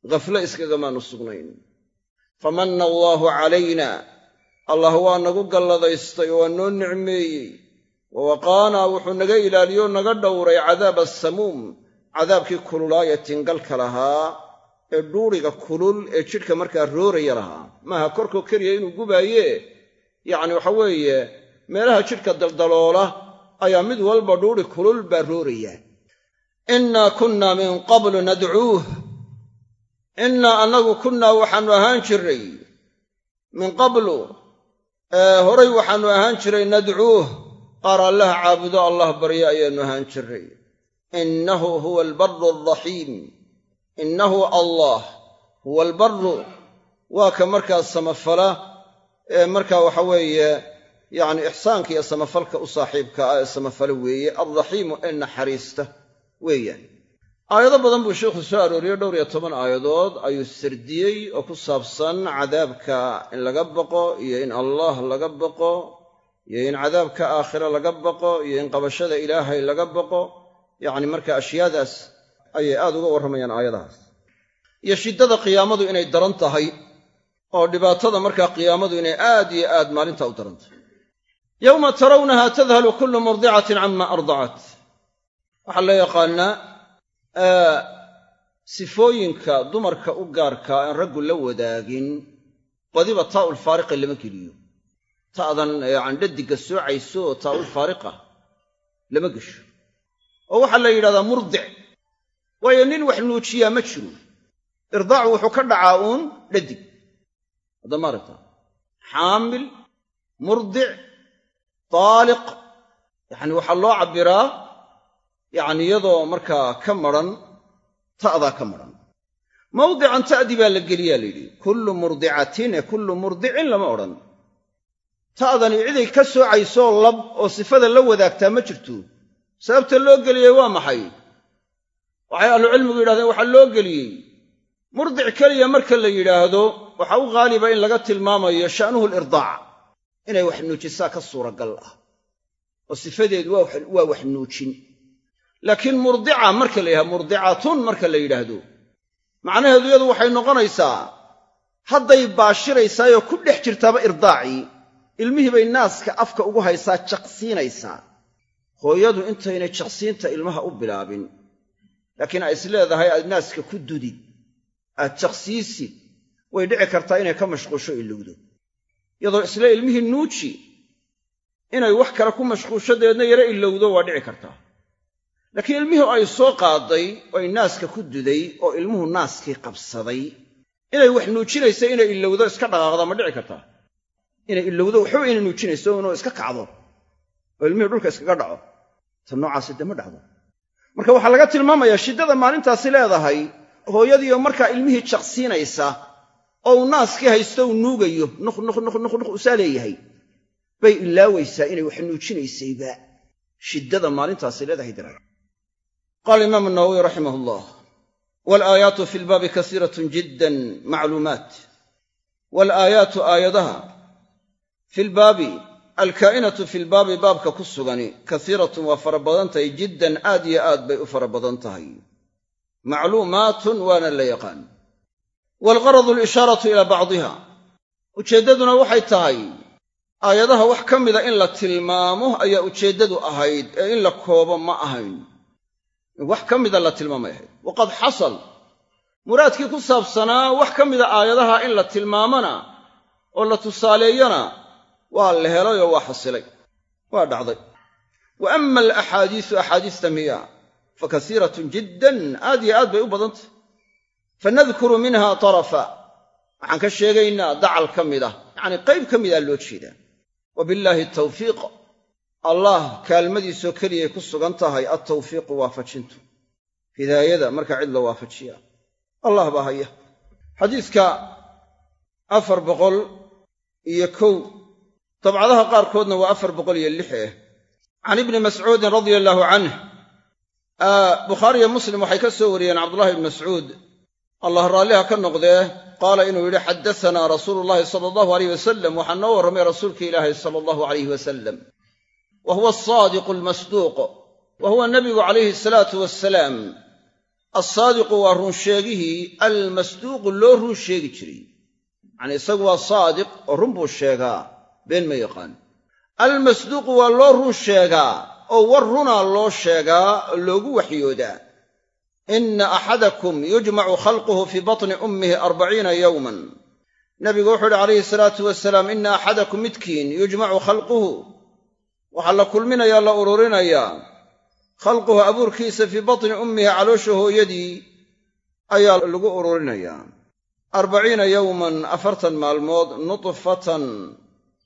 ghafle iskagamaannu sugnayn. Famanna allaahu calayna. Allah waa nagu galladaystay oo waa noo nicmeeyey. Wa waqaanaa wuxuu naga ilaaliyo naga dhowray cadaaba asamuum cadaabkii kululaaya tingalka lahaa ee dhuuriga kulul ee jidhka markaa rooraya lahaa. Maaha korkoo keliya inuu gubaaye yacni waxa weeye meelaha jidhka daldaloola ayaa mid walba dhuuri kulul baa rooraya. Innaa kunnaa min qablu nadcuuh innaa annagu kunnaa waxaannu ahaan jirray. Min qablu horay waxaannu ahaan jiray nadcuuh. Qaar allaha caabudo allah barya ayaannu ahaan jiray innahu huwa albarru alraxiim. Innahu allah huwa albarru. Waa ka markaa samafala ee markaa waxa weeye yacni ixsaanka iyo samafalka u saaxiibka ah ee samafalo weeye. Alraxiimu ee naxariista weeyaan aayado badan buu sheikhu soo arooriyey dhowr iyo toban aayadood. Ayuu sardiyey oo ku saabsan cadaabka in laga baqo iyo in allah laga baqo iyo in cadaabka aakhira laga baqo iyo in qabashada ilaahay laga baqo. Yacni marka ashyaadaas ayay aad uga warramayaan aayadahaas. Iyo shiddada qiyaamadu inay daran tahay oo dhibaatada markaa qiyaamadu inay aad iyo aad maalintaa u daran tahay. Yowma tarawnaha tadhalu kullu murdicatin cama ardacat waxaa la yaqaannaa sifooyinka dumarka u gaarkaa aan raggu la wadaagin badiba taa'ul faariqa lama geliyo. Ta'dan yacani dhadigga soocayso oo taa'ul faariqa lama gesho. Oo waxaa la yidhahdaa murdic. Waayo nin wax nuujiyaa ma jiro. Irdaacu wuxuu ka dhacaa uun dhadig haddamaaragta xaamil murdic taaliq. Yacni waxaa loo cabbiraa yacni iyadoo markaa ka madran ta'daa ka madran mawdican ta'dii baa la geliyaa la yidhi. Kullu murdicatin ee kullu murdicin lama odhan. Ta'dani ciday ka soocaysoo lab oo sifada la wadaagtaa ma jirto sababta loo geliyey waa maxay? Waxay ahlucilmigu yidhahdeen waxaa loo geliyey. Murdic keliya marka la yidhaahdo waxaa u haaliba in laga tilmaamayo sha'nuhu lirdaac inay wax nuujisaa ka suuragal ah. Oo sifadeedu waa wax nuujin laakiin murdica marka la yidhahdo murdicatun marka la yidhaahdo. Macnaheedu iyadu waxay noqonaysaa hadday baashiraysaayoo ku dhex jirtaaba irdaacii ilmihii bay naaska afka ugu haysaa jaqsiinaysaa. Hooyadu intaynay jaqsiinta ilmaha u bilaabin laakiin ay is leedahay aad naaska ku dudid aad jaqsiisid way dhici kartaa inay ka mashquusho ilowdo iyadoo isle ilmihii nuuji inay wax kale ku mashquusho dabeedna yaro ilowdo waa dhici kartaa laakiin ilmihii ay soo qaaday oo naaska ku duday oo ilmuhu naaskii qabsaday inay wax nuujinaysa inay ilowdo iska dhaqaaqda ma dhici kartaa. Inay ilowdo waxba inay nuujinayso inuu iska kacdo oo ilmihii dhulka iskaga dhaco. Ta noocaasi dee ma dhacdo marka waxaa laga tilmaamayaa shiddada maalintaasi leedahay hooyadiioo markaa ilmihii jaqsiinaysa oo uu naaskii haysto uu nuugayo nuq nuq nuq nuq nuq usaa leeyahay. Bay ilaawaysaa inay wax nuujinaysayba. Shiddada maalintaasi leedahay daraad qaala imaamu nawowiy raximah allah walaayaatu fi lbaabi kasiiratun jiddan macluumaat walaayaatu aayadaha fi lbaabi alkaa'inatu fi lbaabi baabka ku sugani kasiiratun waa fara badan tahay jiddan aad iyo aad bay u fara badan tahay macluumaatun waana la yaqaan waalgaradu alishaaratu ilaa bacdiha ujeeddaduna waxay tahay aayadaha wax ka mida in la tilmaamo ayaa ujeeddadu ahayd ee in la koobo ma ahayn wax ka mida la tilmaamay. Ahayd waqad xasal. Muraadkii ku saabsanaa wax ka mida aayadaha in la tilmaamona oo la tusaaleeyana waa la helay oo waa xasilay. Waa dhacday. Wa ama alaxaadiisu axaadiista miya fa kasiiratun jiddan aad iyo aad bay u badantah fanadkuru minha tarafa. Waxaan ka sheegaynaa dacal ka mid ah yacnii qayb ka midaa loo jeedaa wa billaahi tawfiiq allah kaalmadiisoo keliyay ku sugan tahay altawfiiqu waafajintu. Hidaayada marka cid la waafajiya allah baa haya. Xadiidka afar boqol iyo kow. Dabcadaha qaarkoodna waa afar boqol iyo lix eh. Can ibni mascuudin radia allaahu canh bukhaariyo muslim waxay ka soo wariyeen cabdullahi ibni mascuud. Allah raalliha ka noqdee qaala inuu yidhi xaddasanaa rasuulu llahi sala allahu alayh wasalam waxaa noo warramay rasuulka ilaahi sala allahu alayh wasalam wa huwa asaadiqu almasduuq wa huwa nabigu calayhi asalaatu wasalaam alsaadiqu waa runsheegihii almasduuqu loo run sheegi jiray yacnii isagu waa saadiq oo run buu sheegaa been ma yaqaan almasduuqu waa loo run sheegaa oo war runaa loo sheegaa oo loogu waxyoodaa inna axadakum yujmacu khalquhu fii batni ummihi arbaciina yowman nabigu wuxuu uhi calayhi salaatu wasalaam inna axadakum midkiin yujmacu khalquhu waxaa la kulminayaa la ururinayaa khalquhu abuurkiisa fii batni ummihi caloosha hooyadii ayaa lagu ururinayaa arbaciina yowman afartan maalmood nutfatan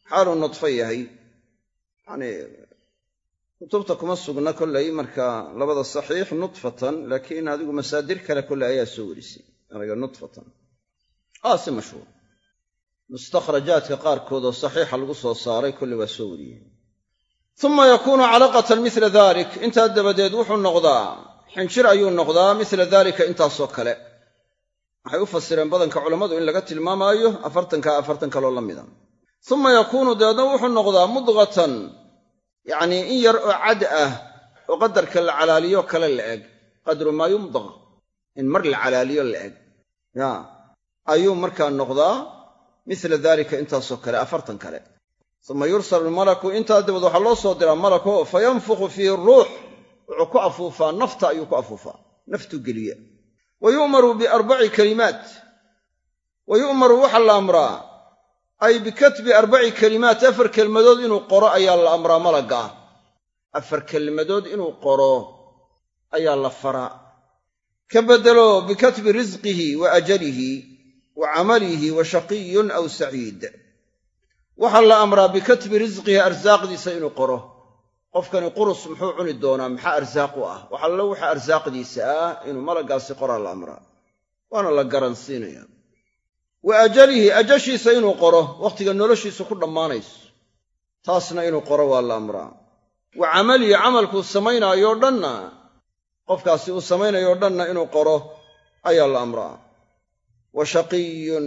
xaaluu nudfo yahay. Yanii kutubta kuma sugna kollay marka labada saxiix nutfatan laakiin adigu masaadir kale kolley ayaa soo werisay erayga nutfatan. Aa si mashhuur. Mustakhrajaadka qaarkood oo saxiixa lagu soo saaray kolley waa soo wariyey uma yakuunu calaqatan mila dalik intaa dabadeed wuxuu noqdaa xinjir ayuu noqdaa mila daalika intaasoo kale waxay u fasireen badanka culammadu in laga tilmaamaayo afartanka afartan kaloo la mida uma yakuunu dabeedna wuxuu noqdaa mudqatan yacnii in yar oo cad ah oo qadarka la calaaliyo kale la eg qadru maa yumdaq in mar la calaaliyo la eg ya ayuu markaa noqdaa mila daalika intaasoo kale afartan kale uma yursalu lmalaku intaa dabaed waxaa loo soo diraa malako fa yanfukhu fiihi ruux wuxuu ku afuufaa nafta ayuu ku afuufaa naftuu geliya. Wa yu'maru biarbaci kalimaat wa yu'maru waxaa la amraa ay bikatbi arbaci kalimaat afar kelmadood inuu qoro ayaa la amraa malagga ah afar kelmadood inuu qoro ayaa la faraa. Ka beddelo bikatbi risqihi wa ajalihi wa camalihi wa shaqiyun aw saciid waxaa la amraa bikatbi risqihi arsaaqdiisa inuu qoro. Qofkani qurus muxuu cuni doonaa maxaa arsaaq u ah? Waxallo waxa arsaaqdiisa ah inuu malaggaasi qoraa la amraa. Waana la garansiinaya. Wa ajalihi ajashiisa inuu qoro wakhtiga noloshiisu ku dhammaanayso. Taasna inuu qoro waa la amraa. Wa camalihi camalkuu samaynaayoo dhanna qofkaasi uu samaynayo dhanna inuu qoro ayaa la amraa. Wa shaqiyun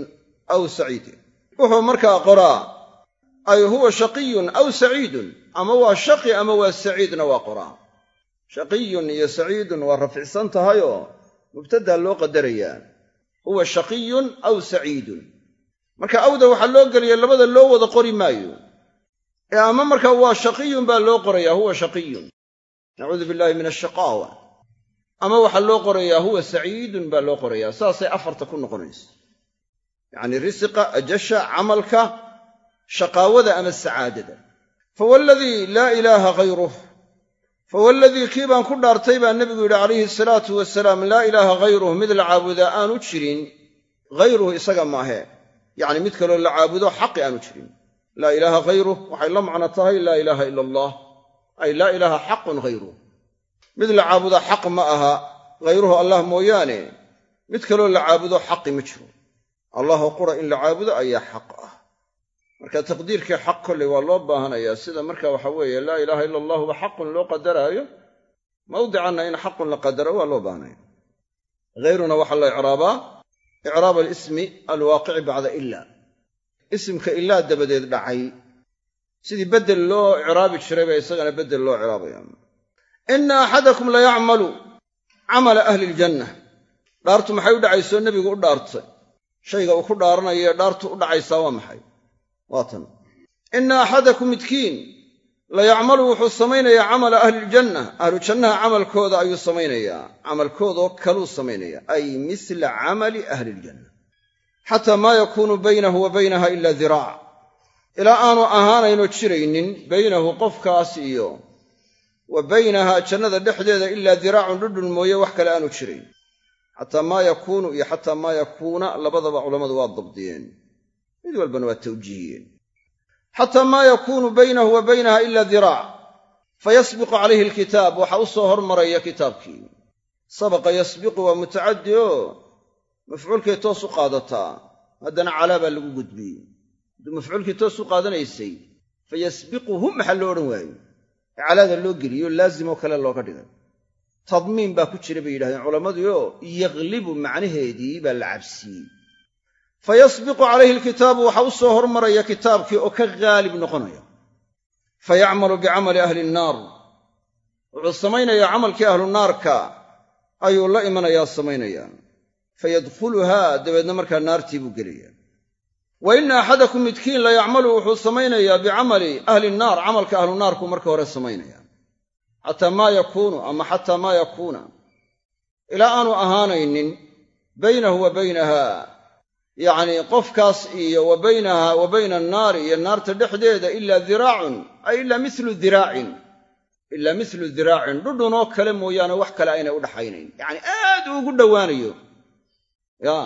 aw saciidun wuxuu markaa qoraa ay huwa shaqiyun aw saciidun. Ama waa shaqi ama waa saciidna waa qoraa shaqiyun iyo saciidun waa rafcsan tahayoo mubtadaa loo qadarayaa. Huwa shaqiyun aw saciidun. Marka awda waxaa loo gelaya labada loo wada qori maayo. Ee ama marka waa shaqiyun baa loo qorayaa huwa shaqiyun. Nacuudu billahi min ashaqaawa ama waxaa loo qorayaa huwa saciidun baa loo qorayaa. Saasay afarta ku noqonaysa. Yacnii risiqa ajasha shaqaawada ama sacaadada. Fawaaladii laa ilaaha hayruh fawaaladii kii baan ku dhaartay baa nebigu yidhi calayhi salaatu wasalaam laa ilaaha hayruh mid la caabudaa aanu jirin hayruhu isaga maahe yacni mid kaloo la caabudo xaqi aanu jirin. Laa ilaaha hayruh waxay la macno tahay laa ilaaha ila allah ay laa ilaaha xaqun hayruh mid la caabudaa xaq ma aha hayruhu allah mooyaane. Mid kaloo la caabudo xaqi ma jiro. Allahoo qura in la caabudo ayaa xaq ah marka taqdiirkii xaq kolley waa loo baahanayaa. Sida marka waxa weeye laa ilaaha ila allahuba xaqun loo qadaraayo mawdicanna in xaqun la qadaro waa loo baahanaya hayruna waxaa la icraabaa icraab alismi alwaaqici bacda ila isimka ilaa dabadeed dhacay. Sidii beddel loo icraabi jiray baa isagana beddel loo icraabaya ina axadakum la yacmalu camala ahli iljanna dhaartu maxay u dhacaysoo nebigu u dhaartay. Shayga uu ku dhaaranayo dhaartu u dhacaysaa waa maxay waa tan. Ina axadakum midkiin. La yacmalu wuxuu samaynayaa camala ahli ljanna ahlu jannaha camalkooda ayuu samaynayaa. Camalkoodoo kaluu samaynaya ay misla camali ahli ljanna xataa maa yakuunu baynahu wa baynaha ila diraac ilaa aanu ahaanaynoo jiraynin baynahu qofkaas iyo wa baynaha jannada dhexdeeda ilaa diraacun dhudhun mooye wax kale aanu jirayn. Xataa maa yakuunu iyo xataa maa yakuuna labadaba culammadu waa dabdiyeen mid walbana waa tawjiihiyeen xataa maa yakuunu baynahu wa baynaha ila diraac fayasbiqu calayhi alkitaab waxaa u soo hormaraya kitaabkii. Sabaqa yasbiqu waa mutacaddi oo mafcuulkay toos u qaadataa. Haddana calaa baa lagu gudbiyey. Hadduu mafcuulkii toos u qaadanaysay fayasbiquhu maxaa loo odhan waayo ee calaada loo geliyo laazimoo kale looga dhigay tadmiin baa ku jira bay yidhahdeen culammaduoo yaglibu macnaheedii baa la cabsiiyey fayasbiqu calayhi alkitaabu waxaa u soo hormaraya kitaabkii oo ka haalib noqonaya fayacmalu bicamali ahli nnaar wuxuu samaynayaa camalkii ahlu naarka ayuu la imanayaa samaynayaa fayadkhuluhaa dabeedna markaa naartii buu gelaya wa inna axadakum midkiin la yacmalu wuxuu samaynayaa bicamali ahli nnaar camalka ahlu naarku marka hore samaynaya xataa maa yakuunu ama xataa maa yakuuna ilaa aanu ahaanaynin baynahu wa baynaha yacnii qofkaas iyo wa baynaha wa bayna annaari iyo naarta dhexdeeda ilaa diraacun ay ilaa milu diraacin ilaa milu diraacin. Dhudhunoo kale mooyaane wax kale aynay u dhaxaynayn. Yacni aad uu ugu dhowaanayo. Ya.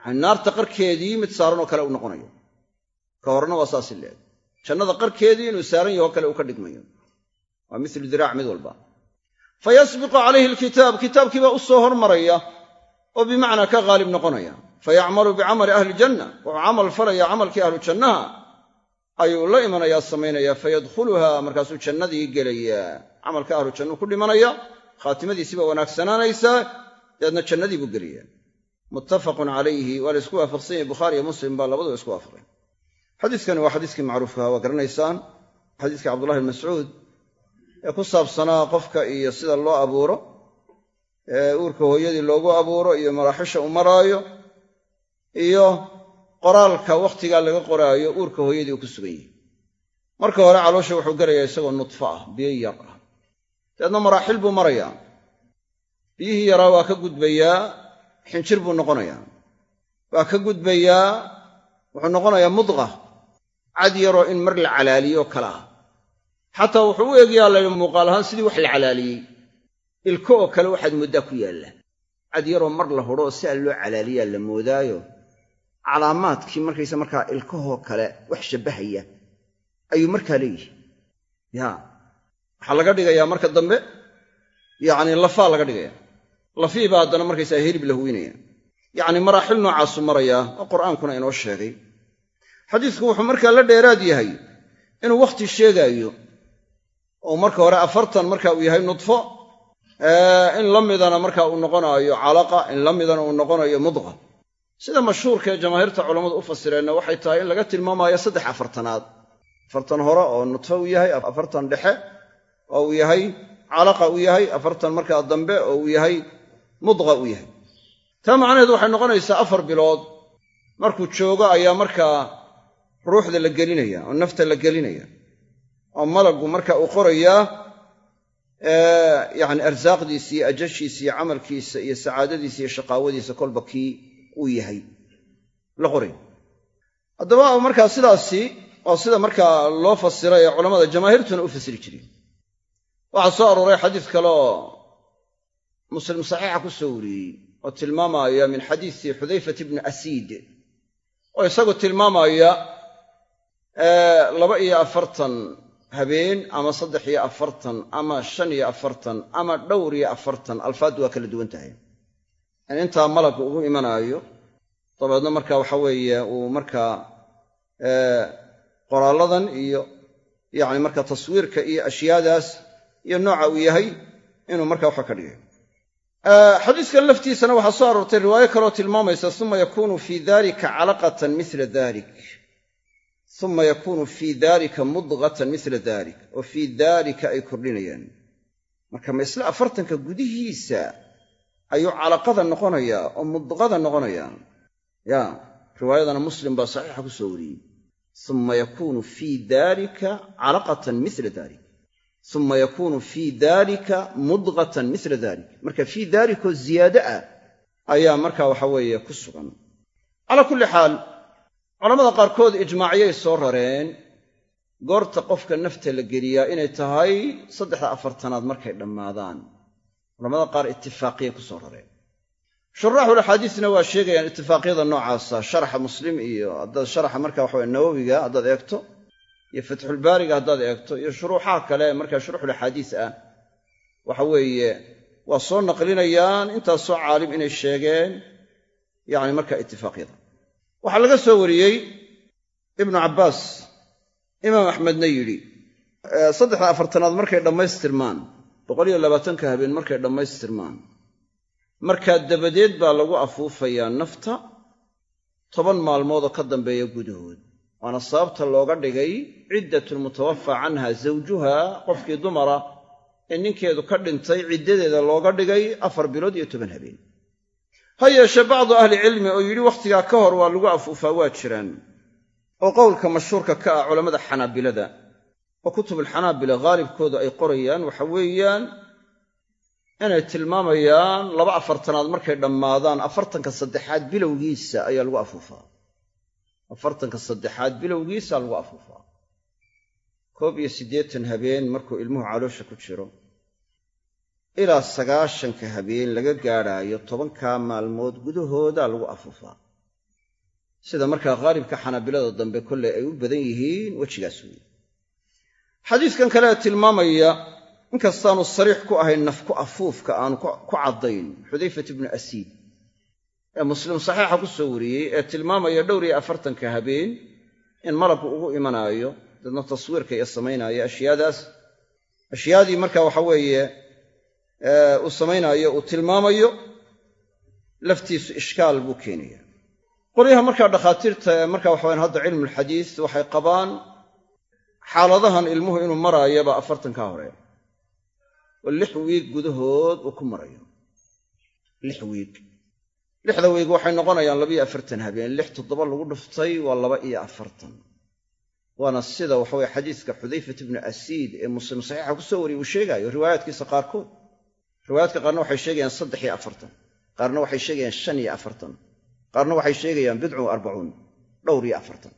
Yani naarta qarkeedii mid saaran oo kale u noqonayo. Ka horena waa saasi leeg jannada qarkeedii inuu saaran yaho kale uu ka dhigmayo. Waa milu diraac mid walba. Fa yasbiqu calayhi alkitaab. Kitaabkii baa u soo hormaraya oo bimacnaa ka haalib noqonaya fayacmalu bicamali ahli janna wuxuu camal falaya camalkii ahlu jannaha ayuu la imanayaa samaynaya fayadkhuluha markaasuu jannadii gelayaa camalka ahlu jannuu ku dhimanaya khaatimadiisiiba wanaagsanaanaysaa dabeedna jannadii buu gelaya muttafaqun calayhi waa la isku waafaqsan yahay bukhaariiyo muslim baa labaduba isku waafaqeen xadiiskani waa xadiiskii macruufkaha waa garanaysaan xadiiskii cabdullahi bn ee ku saabsanaa qofka iyo sida loo abuuro ee uurka hooyadii loogu abuuro iyo maraaxisha u maraayo iyo qoraalka wakhtigaa laga qoraayo uurka hooyadii uu ku sugan yahay. Marka hore caloosha wuxuu gelayaa isagoo nudfa ah biyo yar ah. Dabeedna maraaxil buu marayaa. Biyihii yaraa waa ka gudbayaa xinjir buu noqonayaa. Waa ka gudbayaa wuxuu noqonayaa mudqa cad yaroo in mar la calaaliyo kale ah. Xataa wuxuu u eegyaa layidhi muuqaal ahaan sidii wax la calaaliyey. Ilko oo kale waxaad mooddaa ku yaalla. Cad yaroo mar la hudho si aan loo calaaliyaa la moodaayo calaamaadkii markaysa markaa ilkahoo kale wax shabbahaya ayuu markaa leeyihi ya waxaa laga dhigayaa marka dambe yacni lafaa laga dhigaya lafii baa haddana markaysaa hilib la huwinaya. Yacni maraaxil noocaasuu marayaa oo qur'aankuna inoo sheegay. Xadiisku wuxuu markaa la dheeraad yahay inuu wakhti sheegaayo oo marka hore afartan marka uu yahay nudfo in la midana marka uu noqonaayo calaqa in la midana uu noqonayo mudqa sida mashhuurka ee jamaahiirta culammadu u fasireenna waxay tahay in laga tilmaamaayo saddex afartanaad. Afartan hore oo nudfo uu yahay afartan dhexe oo uu yahay calaqa uu yahay afartan markaa dambe oo uu yahay mudqa uu yahay. Taa macnaheedu waxay noqonaysaa afar bilood. Markuu joogo ayaa markaa ruuxda la gelinaya oo nafta la gelinaya oo malaggu marka uu qorayaa yacni arsaaqdiisa iyo ajashiisa iyo camalkiisa iyo sacaadadiisa iyo shaqaawadiisa kolba kii uu yahay. La qoray. Haddaba markaa sidaasi waa sida markaa loo fasiray ee culammada jamaahiirtuna u fasiri jireen waxaa soo arooray xadiis kale oo muslim saxiixa ku soo wariyey oo tilmaamaya min xadiisi xudayfat ibni asiid oo isagu tilmaamaya laba iyo afartan habeen ama saddex iyo afartan ama shan iyo afartan ama dhowr iyo afartan. Alfaaddu waa kala duwan tahay intaa malagga ugu imanaayo dabeedna marka waxa weeye uu markaa qoraalladan iyo yacni marka taswiirka iyo ashyaadaas iyo nooca uu yahay inuu marka waxa ka dhigay. Xadiiskan laftiisana waxaa soo aroortay riwaayo kaleoo tilmaamaysa uma yakunu fii dalika calaqatan mila dalik uma yakunu fii dalika mudqatan mila dalik oo fii dalika ay kordhinayaan. Marka ma isla afartanka gudihiisa ayuu calaqada noqonayaa oo mudqada noqonayaa ya riwaayadana muslim baa saxiixa ku soo wariyey. Uma yakuunu fii dalika calaqatan mila dalik. Uma yakuunu fii dalika mudqatan mila dalik. Marka fii dalikoo ziyaado ah ayaa marka waxa weeye ku sugan. Calaa kulli xaal culamada qaarkood ijmaacyay soo rareen goorta qofka nafta la geliyaa inay tahay saddexda afartanaad markay dhammaadaan culamada qaar itifaaqiyay ku soo rareen. Shuraaxul axaadiisna waa sheegayaan itifaaqyada noocaasa sharaxa muslim iyo haddaad sharaxa marka waxaweye nawowiga haddaad eegto iyo fatxulbaariga haddaad eegto iyo shuruuxaha kale markaa shuruuxul axaadiis ah. Waxa weeye waa soo naqlinayaan intaasoo caalim inay sheegeen yacni marka itifaaqyada waxaa laga soo wariyey ibnu cabbaas imaam axmedna yidhi saddexda afartanaad markay dhammaystirmaan boqol iyo labaatanka habeen markay dhammaystirmaan. Markaa dabadeed baa lagu afuufayaa nafta toban maalmoodoo ka dambeeya gudahood. Waana sababta looga dhigay ciddatun mutawafa canha zawjuha qofkii dumara ee ninkeedu ka dhintay ciddadeeda looga dhigay afar bilood iyo toban habeen. Ha yeeshe bacdu ahlicilmi oo yidhi wakhtigaa ka hor waa lagu afuufaa waa jiraan. Oo qowlka mashhuurka ka ah culammada xanaabilada oo kutubulxanaabila haalibkoodu ay qorayaan waxa weeyaan inay tilmaamayaan laba afartanaad markay dhammaadaan afartanka saddexaad bilowgiisa ayaa lagu afuufaa. Afartanka saddexaad bilowgiisa lagu afuufaa. Koob iyo siddeetan habeen markuu ilmuhu caloosha ku jiro ilaa sagaashanka habeen laga gaadhaayo tobankaa maalmood gudahoodaa lagu afuufaa. Sida markaa haalibka xanaabilada dambe kolley ay u badan yihiin wejigaas weeye xadiiskan kale tilmaamaya inkastaanu sariix ku ahayn nafku afuufka aanu ku caddayn xudayfat ibnu asiid. Ee muslim saxiixa ku soo wariyey ee tilmaamaya dhowr iyo afartanka habeen in malabku ugu imanaayo dadna taswiirka iyo samaynaayo ashyaadaas. Ashyaadii marka waxa weeye uu samaynaayo uu tilmaamayo laftiisu ishkaal buu keenaya. Qolyaha markaa dhakhaatiirta ee marka waxawayan hadda cilmulxadiis waxay qabaan xaaladahan ilmuhu inuu maraayaba afartankaa hore. Oo lix wiig gudahood uu ku marayo. Lix wiig. Lixda wiig waxay noqonayaan laba iyo afartan habeen. Lix toddoba lagu dhuftay waa laba iyo afartan. Waana sida waxaweye xadiiska xudayfat ibnu asiid ee muslim saxiixa ku soo wariyey uu sheegaayo riwaayaadkiisa qaarkood. Riwaayaadka qaarna waxay sheegayaan saddex iyo afartan. Qaarna waxay sheegayaan shan iyo afartan. Qaarna waxay sheegayaan bidcu arbacuun dhowr iyo afartan.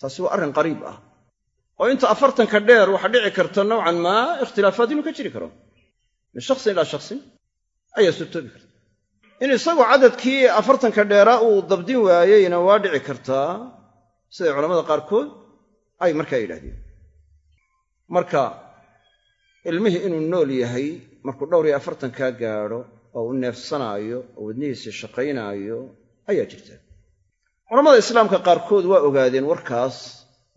Taasi waa arrin qariib ah oo inta afartanka dheer waxaa dhici karta nowcan maa ikhtilaafaad inuu ka jiri karo. Min shaksin ilaa shaksin ayaa surtoobi karta. In isagu cadadkii afartanka dheeraa uu dabdin waayeyna waa dhici kartaa siday culamada qaarkood ay markaa yidhahdeen marka ilmihii inuu nool yahay markuu dhowr iyo afartankaa gaadho oo u neefsanaayo oo wadnihiisii shaqaynaayo ayaa jirta. Culammada islaamka qaarkood waa ogaadeen warkaas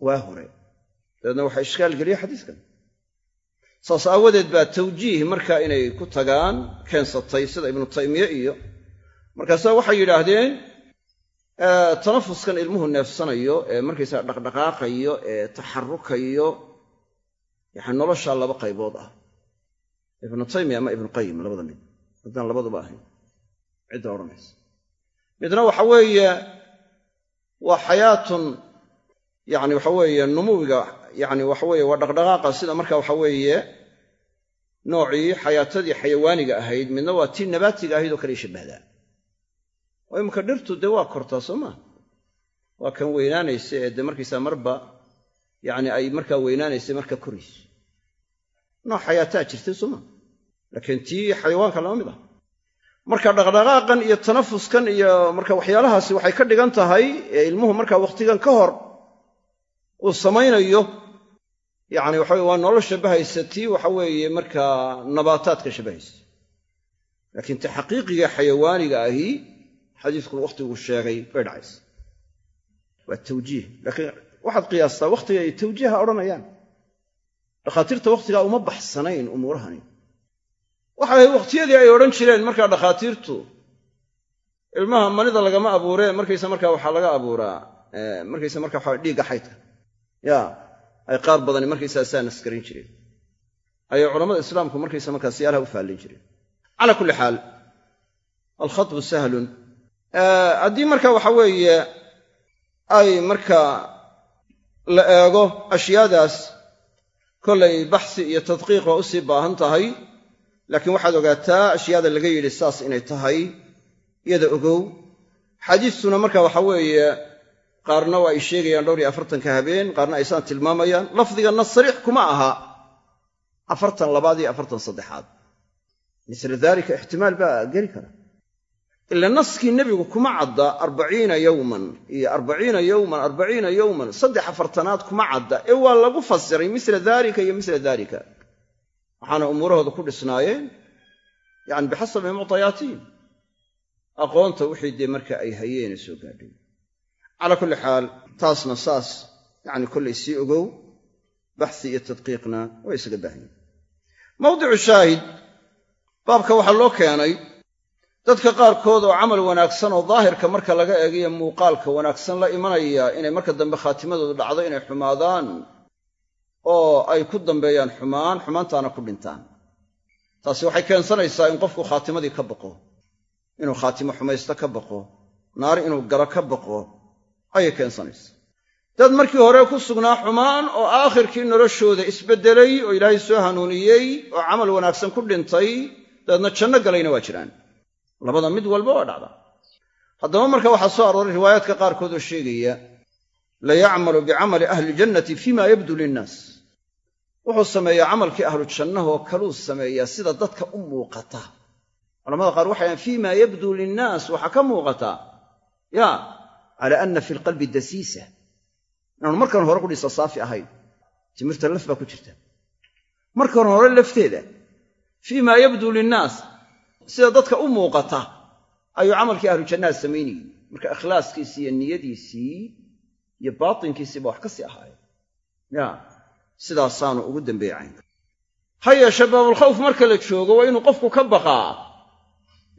waa hore dabeedna waxaa ishkaal geliya xadiiskan. Saas aawadeed baa tawjiih markaa inay ku tagaan keensatay sida ibnu taymiye iyo markaasaa waxay yidhaahdeen tanafuskan ilmuhu neefsanayo ee markaysaga dhaqdhaqaaqayo ee taxarukayo yani noloshaa laba qaybood ah. Ibnu taymiya ama ibnu qayim labada mid. Haddaan labaduba ahayn cidda odhanaysa. Midna waxa weeye waa xayaatun yani waxa weeye numuwiga yani waxa weeye waa dhaqdhaqaaqa sida marka waxa weeye noocii xayaatadii xayawaaniga ahayd midna waa tii nabaatiga ahayd oo kale shabbahdaa oo imika dhirtu dee waa kortaa soo maa waa kan weynaanaysa ee dee markaysaa marba yani ay markaa weynaanaysay marka korayso nooc xayaataa jirtay soo maa laakiin tii xayawaanka lama mid ah. Marka dhaqdhaqaaqan iyo tanafuskan iyo marka waxyaalahaasi waxay ka dhigan tahay ee ilmuhu marka wakhtigan ka hor uu samaynayo yacni waxa waa nolol shabbahaysa tii waxa weeye markaa nabaataadka shabbahaysa laakiin ti xayawaaniga ahi xadiisku wakhtiguu sheegay bay dhacaysa. Waa tawjiih. Laakiin waxaad qiyaastaa wakhtiga ay tawjiiha odhanayaan. Dhakhaatiirta wakhtigaa uma baxsanayn umuurahani. Waxay ahayd ay odhan jireen markaa dhakhaatiirtu. Ilmaha manida lagama abuuree markaysa markaa waxaa laga abuuraa markaysa markaa waxaa dhiigga xaydka. Ya ay qaar badani markaysaa saa jireen ayay culammada islaamku markaysa markaa siyaalaha u faallin jireen calaa kulli xaal alkhatbu sahlun. Haddii marka waxa weeye ay markaa la eego ashyaadaas kollay baxsi iyo tadqiiq waa u sii baahan tahay laakiin waxaad ogaataa ashyaada laga yidhi saas inay tahay iyada ogow. Xadiistuna marka waxa weeye qaarna waa ay sheegayaan dhowr iyo afartanka habeen qaarna aysaan tilmaamayaan. Lafdiganna sariix kuma aha afartan labaad iyo afartan saddexaad. Misla daalika ixtimaal baa geli kara. Ila naskii nebigu kuma cadda arbaciina yowman iyo arbaciina yowman arbaciina yowman saddex afartanaad kuma cadda. Ee waa lagu fasiray misla daalika iyo misla daalika. Waxaana umuurahooda ku dhisnaayeen yani bixasabi muctayaatiim aqoonta wixii dee marka ay hayeene soo gaadhay calaa kulli xaal taasna saas yacni kollay sii ogow baxsi iyo tadqiiqna waa isaga baahanyiin mawdicu shaahid baabka waxaa loo keenay dadka qaarkood oo camal wanaagsan oo daahirka marka laga eegayo muuqaalka wanaagsan la imanaya inay marka dambe khaatimadoodu dhacdo inay xumaadaan oo ay ku dambeeyaan xumaan xumaantaana ku dhintaan. Taasi waxay keensanaysaa in qofku khaatimadii ka baqo inuu khaatimo xumaysto ka baqo naar inuu galo ka baqo ayay keensanaysaa dad markii hore ku sugnaa xumaan oo aakhirkii noloshooda isbeddelay oo ilaahay soo hanuuniyey oo camal wanaagsan ku dhintay dabeedna janno galayna waa jiraan. Labada mid walba waa dhacda. Haddaba marka waxaa soo arooray riwaayaadka qaarkood oo sheegaya la yacmalu bicamali ahli ljannati fima yabdu linnaas. Wuxuu sameeyaa camalkii ahlu jannahoo kaluu sameeyaa sida dadka u muuqata. Culamada qaar waxay hahan fima yabduu linnaas waxaa ka muuqata. Ya cala anna fi lqalbi dasiisa inaanu markan hore ku dhisa saafi ahayn timirta laf baa ku jirta markan hore lafteeda fii maa yabduu linnaas sida dadka u muuqata ayuu camalkii ahlu jannaha samaynayey marka ikhlaaskiisii iyo niyadiisii iyo baatinkiisiiba wax ka sii ahaayeen ya sidaasaanu ugu dambeecayn ha yeeshee baabulkhawf marka la joogo waa inuu qofku ka baqaa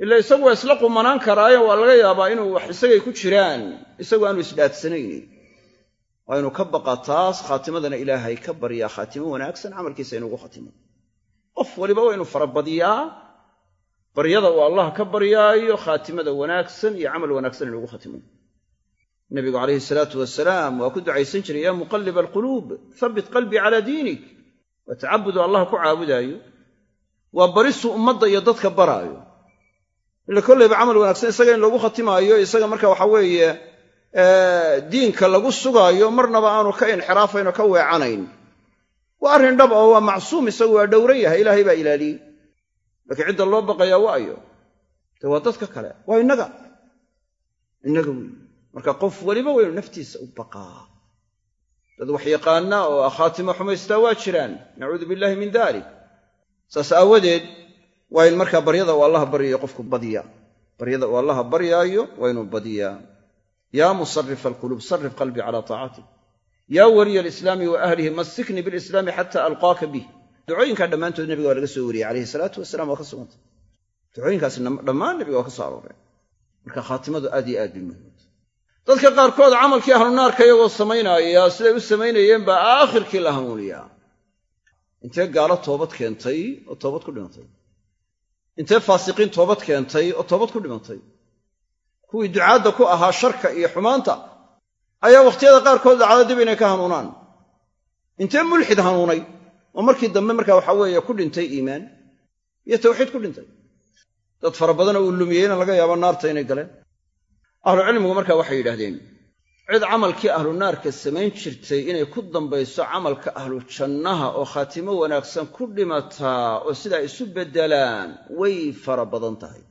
ila isagu isla qumanaan karaayo waa laga yaabaa inuu wax isagay ku jiraan isagu aanu isdhaadsanaynin waa inuu ka baqaa taas khaatimadana ilaahay ka baryaa khaatimo wanaagsan camalkiisa inuugu khatimo. Qof waliba waa inuu farabadiyaa baryada uu allah ka baryaayo khaatimada wanaagsan iyo camal wanaagsan inuugu khatimo. Nabigu calayhi salaatu wasalaam waa ku ducaysan jiray yaa muqalliba alquluub habbit qalbii calaa diinik waa tacabudu allah ku caabudaayo. Waa barisu ummadda iyo dadka baraayo ila kollayba camal wanaagsan isaga in loogu khatimaayo isaga marka waxa weeye diinka lagu sugaayo marnaba aanu ka inxiraafayn oo ka weecanayn. Waa arrin dhab oo waa macsuum isagu waa dhowran yahay ilaahay baa ilaaliyey laakiin cidda loo baqayaa waayo dee waa dadka kale waa innaga. Innaga weyi marka qof weliba waynu naftiisa u baqaa. Dad wax yaqaana oo khaatimo xumaystaa waa jiraan. Nacuudu billahi min dalik saas aawadeed waa in markaa baryada uu allaha baryayo qofku badiya. Baryada uu allaha baryaayo waa inuu badiyaa yaa musarifa alquluub sarif qalbii calaa taacatik yaa waliya alislaami wa ahlihi massiknii bilislaami xata alqaaka bih. Ducooyinkaa dhammaantood nabiga waa laga soo wariyey calayhi salaatu wasalaam waa ka sugantay. Ducooyinkaasi dhammaan nabiga waa ka soo arooreen marka khaatimadu aad iyo aad bay muhiimta dadka qaarkood camalkii ahlu naarka iyagoo samaynaya siday u samaynayeen baa aakhirkii la hanuuniyaa. Intee gaalo toobad keentay oo toobad ku dhimatay intee faasiqiin toobad keentay oo toobad ku dhimatay kuwii ducaadda ku ahaa sharka iyo xumaanta ayaa wakhtiyada qaarkood dhacda dib inay ka hanuunaan. Intee mulxid hanuunay? Oo markii dambe markaa waxaa weeye ku dhintay iimaan iyo tawxiid ku dhintay. Dad fara badanoo uu lumiyeyna laga yaabo naarta inay galeen. Ahlucilmigu markaa waxay yidhahdeen cid camalkii ahlu naarka samayn jirtay inay ku dambayso camalka ahlu jannaha oo khaatimo wanaagsan ku dhimataa oo sidaa isu beddelaan way fara badan tahay.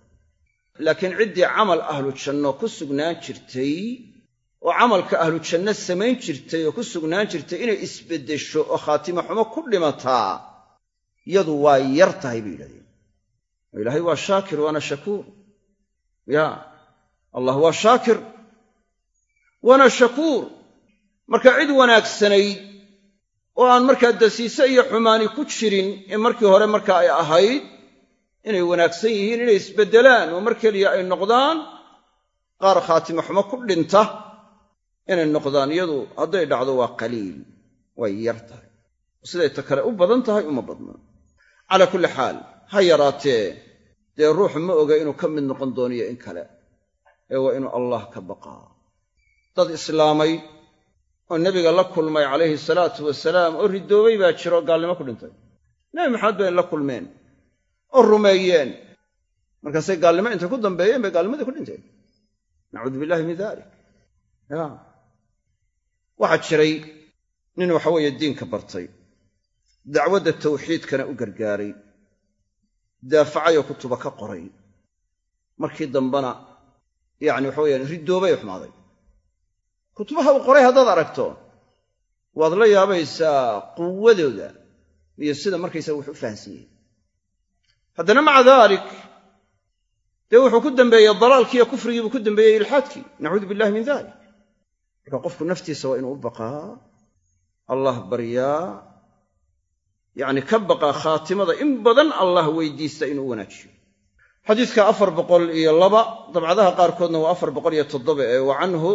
Laakiin ciddii camal ahlu janno ku sugnaan jirtay oo camalka ahlu janno samayn jirtay oo ku sugnaan jirtay inay isbeddesho oo khaatimo xumo ku dhimataa yadu waa yar tahay bay yidhahdeen. Oo ilaahay waa shaakir waana shakuur. Ya allah waa shaakir waana shakuur. Marka cid wanaagsanayd oo aan markaa dasiise iyo xumaani ku jirin in markii hore marka ay ahayd inay wanaagsan yihiin inay isbeddelaan oo mar keliya ay noqdaan qaar khaatimo xumo ku dhinta inay noqdaan iyadu hadday dhacdo waa qaliil way yar tahay. Siday ta kale u badan tahay uma badna calaa kulli xaal ha yaraatee dee ruuxu ma oga inuu ka mid noqon dooniyo in kale ee waa inuu allah ka baqaa dad islaamay oo nebiga la kulmay calayhi salaatu wasalaam oo ridoobay baa jiro gaalnimo ku dhintay. Nebi maxamed bay la kulmeen oo rumeeyeen. Markaasay gaalnimo intay ku dambeeyeen bay gaalnimadii ku dhinteen. Nacuudu billahi min dalik ya. Waxaa jiray nin waxa weeye diinka bartay. Dacwadda tawxiidkana u gargaaray. Daafacayoo kutuba ka qoray. Markii dambena yacni waxa weyaan ridoobay xumaaday kutubaha uu qoray haddaad aragto waad la yaabaysaa quwadooda iyo sida markaysaga wax u fahansan yahay. Haddana maca daalik dee wuxuu ku dambeeyey dalaalkii iyo kufrigii buu ku dambeeyey ilxaadkii. Nacuudu billahi min dalik. Marka qofku naftiisa waa inuu u baqaa allah baryaa yacni ka baqaa khaatimada in badan allah weydiista inuu wanaajiyo. Xadiidka afar boqol iyo laba dabcadaha qaarkoodna waa afar boqol iyo toddoba ee wa canhu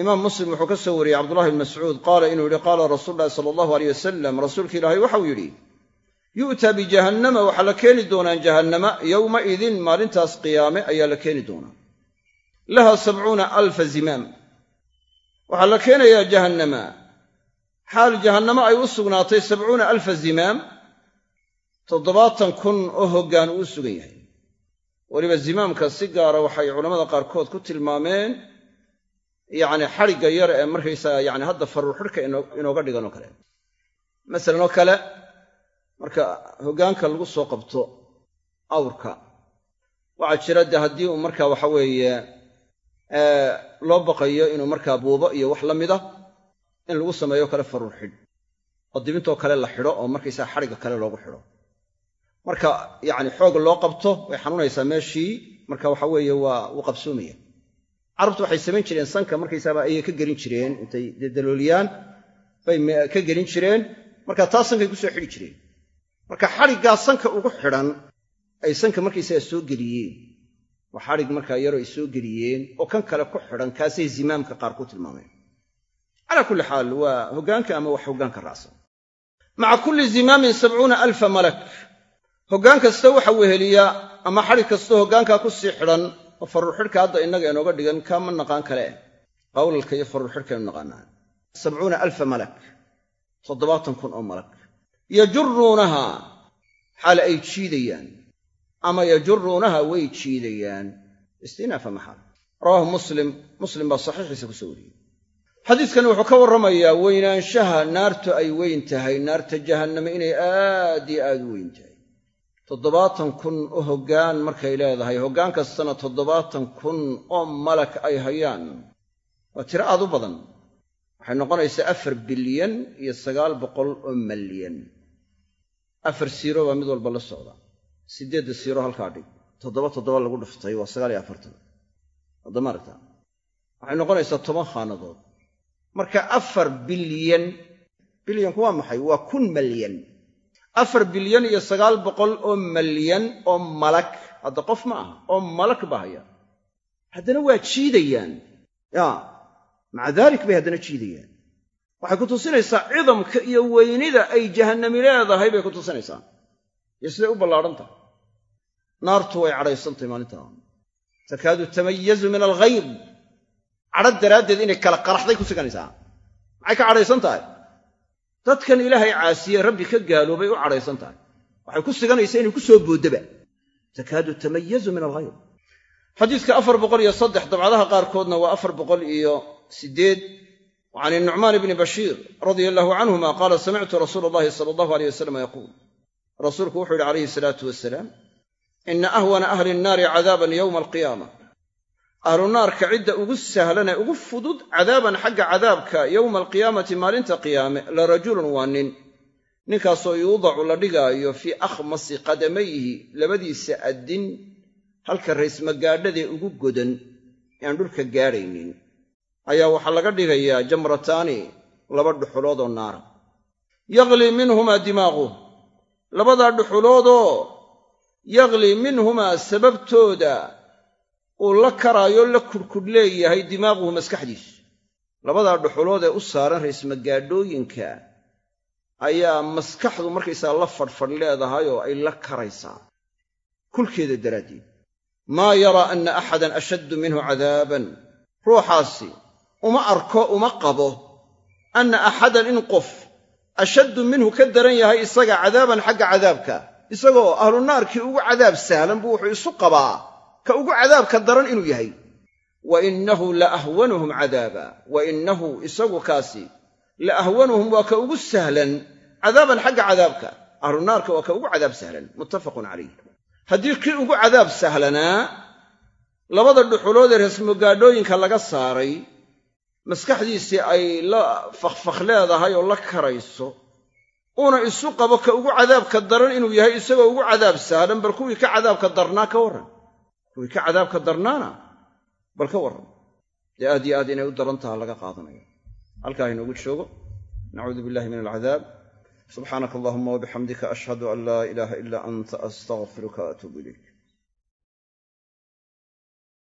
imaam muslim wuxuu ka soo wariyey cabdullahi bn mascuud qaala inuu yidhi qaala rasuulu sala allahu aleyh wasalam rasuulka ilaahay waxau yidhi yu'taa bijahannama waxaa la keeni doonaa jahannama yowmaidin maalintaas qiyaame ayaa la keeni doonaa. Laha sabcuuna alfa zimaam waxaa la keenayaa jahannama. Xaal jahannamo ay u sugnaatay sabcuuna alfa zimaam toddobaatan kun oo hoggaan uu u sugan yahay. Weliba zimaamka si gaara waxay culammada qaarkood ku tilmaameen yacni xadhigga yar ee markaysaga yani hadda faruur inooga dhigan oo kale. Masalan oo kale marka hoggaanka lagu soo qabto awrka waxaa jira dee haddii uu marka waxa weeye loo baqayo inuu markaa buubo iyo wax la mida in lagu sameeyo kale faruur oo dibintoo kale la xidho oo markaysaa xadhigga kale loogu xidho. Marka yacni xoog loo qabto way xanuunaysaa meeshii marka waxa weeye waa wuu qabsoomaya carabtu waxay samayn jireen sanka markaysaaba ayay ka gelin jireen. Intay dalooliyaan bay ka gelin jireen. Marka taa sankay ku soo xidhi jireen. Marka xadhiggaa sanka ugu xidhan ay sanka markaysaga soo geliyeen. Waa xadhig markaa yaroo ay soo geliyeen oo kan kale ku xidhan kaasay zimaamka qaar ku tilmaameen. Calaa kulli xaal waa hoggaanka ama wax hoggaanka raacsan? Maca kulli zimaamin sabcuuna alfa malak. Hoggaan kasta waxa weheliya ama xadhig kastoo hoggaankaa ku sii xidhan oo hadda innaga inooga dhigan kaa ma naqaan kale. Qawlalka iyo faruur xidhkaynu naqaanaa. Sabcuuna alfa malak toddobaatan kun oo malak. Yajuruunaha xaal ay jiidayaan. Ama yajuruunaha way jiidayaan. Istinaafa maxal. Rawaahu muslim. Muslim baa saxiixiisa ku soo wariyey. Xadiidkani wuxuu ka warramayaa weynaanshaha naartu ay weyn tahay naarta jahanname inay aad iyo aad u weyn tahay toddobaatan kun oo hoggaan markay leedahay hoggaan kastana toddobaatan kun oo malak ay hayaan. Waa tiro aad u badan. Waxay noqonaysaa afar bilyan iyo sagaal boqol oo malyan. Afar siiro baa mid walba la socda. Siddeedda siiro halkaa dhig. Toddoba toddoba lagu dhuftay waa sagaal iyo afartan. Haddama aragtaa waxay noqonaysaa toban khaanadood. Marka afar bilyan bilyanku waa maxay? Waa kun malyan afar bilyan iyo sagaal boqol oo malyan oo malak. Hadda qof ma aha oo malak ba haya. Haddana waa jiidayaan. Ya maca daalik bay haddana jiidayaan. Waxay ku tusinaysaa cidamka iyo weynida ay jahannami leedahay bay ku tusinaysaa. Iyo siday u ballaadhan tahay naartu way cadhaysantahay maalintaa takaadu tamayazu min alghayb. Cadho daraaddeed inay kala qaraxday ku siganaysaa. Maxay ka cadhaysan tahay dadkan ilaahay caasiye rabbi ka gaaloobay u cadhaysan tahay. Waxay ku siganaysaa inay ku soo booddaba takaadu tamayazu min alghayb. Xadiidka afar boqol iyo saddex dabcadaha qaarkoodna waa afar boqol iyo siddeed. Can inucmaan bni bashiir radia allahu canhuma qaala samictu rasuula allahi sala allahu aleyh wasalam yaquul. Rasuulku wuxuu yidhi calayhi salaatu wasalaam ina ahwana ahli nnaari cadaaban yowma alqiyaama ahlu naarka cidda ugu sahlanee ugu fudud cadaaban xagga cadaabka yowma alqiyaamati maalinta qiyaame la rajulun waa nin. Ninkaasoo yuudacu la dhigaayo fii akhmasi qadamayhi labadiisa addin halka raysmagaadhadee ugu godan eaan dhulka gaadhaynin ayaa waxaa laga dhigayaa jamrataani laba dhuxulood oo naara. Yaglii minhumaa dimaaquh labadaa dhuxuloodoo yaglii minhumaa sababtooda uu la karaayo la kudhkudh leeyahay dimaaquhu maskaxdiisu labadaa dhuxulood ee u saaran raysmagaadhooyinka ayaa maskaxdu markaysaa la fadhfadh leedahay oo ay la karaysaa. Kulkeeda daraaddeed maa yaraa anna axadan ashaddu minhu cadaaban. Ruuxaasi uma arko uma qabo anna axadan in qof ashaddu minhu ka daran yahay isaga cadaaban xagga cadaabka isagoo ahlu naarkii ugu cadaab sahlan buu wuxuu isu qabaa ka ugu cadaabka daran inuu yahay. Wa innahu la ahwanuhum cadaaba. Wa innahu isagu kaasi la ahwanuhum waa ka ugu sahlan cadaaban xagga cadaabka. Ahlu naarka waa ka ugu cadaab sahlan. Muttafaqun calayh. Haddii kii ugu cadaab sahlanaa labada dhuxulood ee rasmogaadhooyinka laga saaray maskaxdiisii ay la fakfakh leedahay oo la karayso uuna isu qabo ka ugu cadaabka daran inuu yahay isagoo ugu cadaab sahlan bal kuwii ka cadaabka darnaa ka warran kuwii ka cadaabka darnaana bal ka warran. Dee aad iyo aad inay u daran taha laga qaadanayo halkaa inoogu joogo nacuudu billahi min alcadaab. Subxaanaka allahuma wabixamdika ashhadu an laa ilaaha ilaa anta astaqfiruka waatuubu ilayk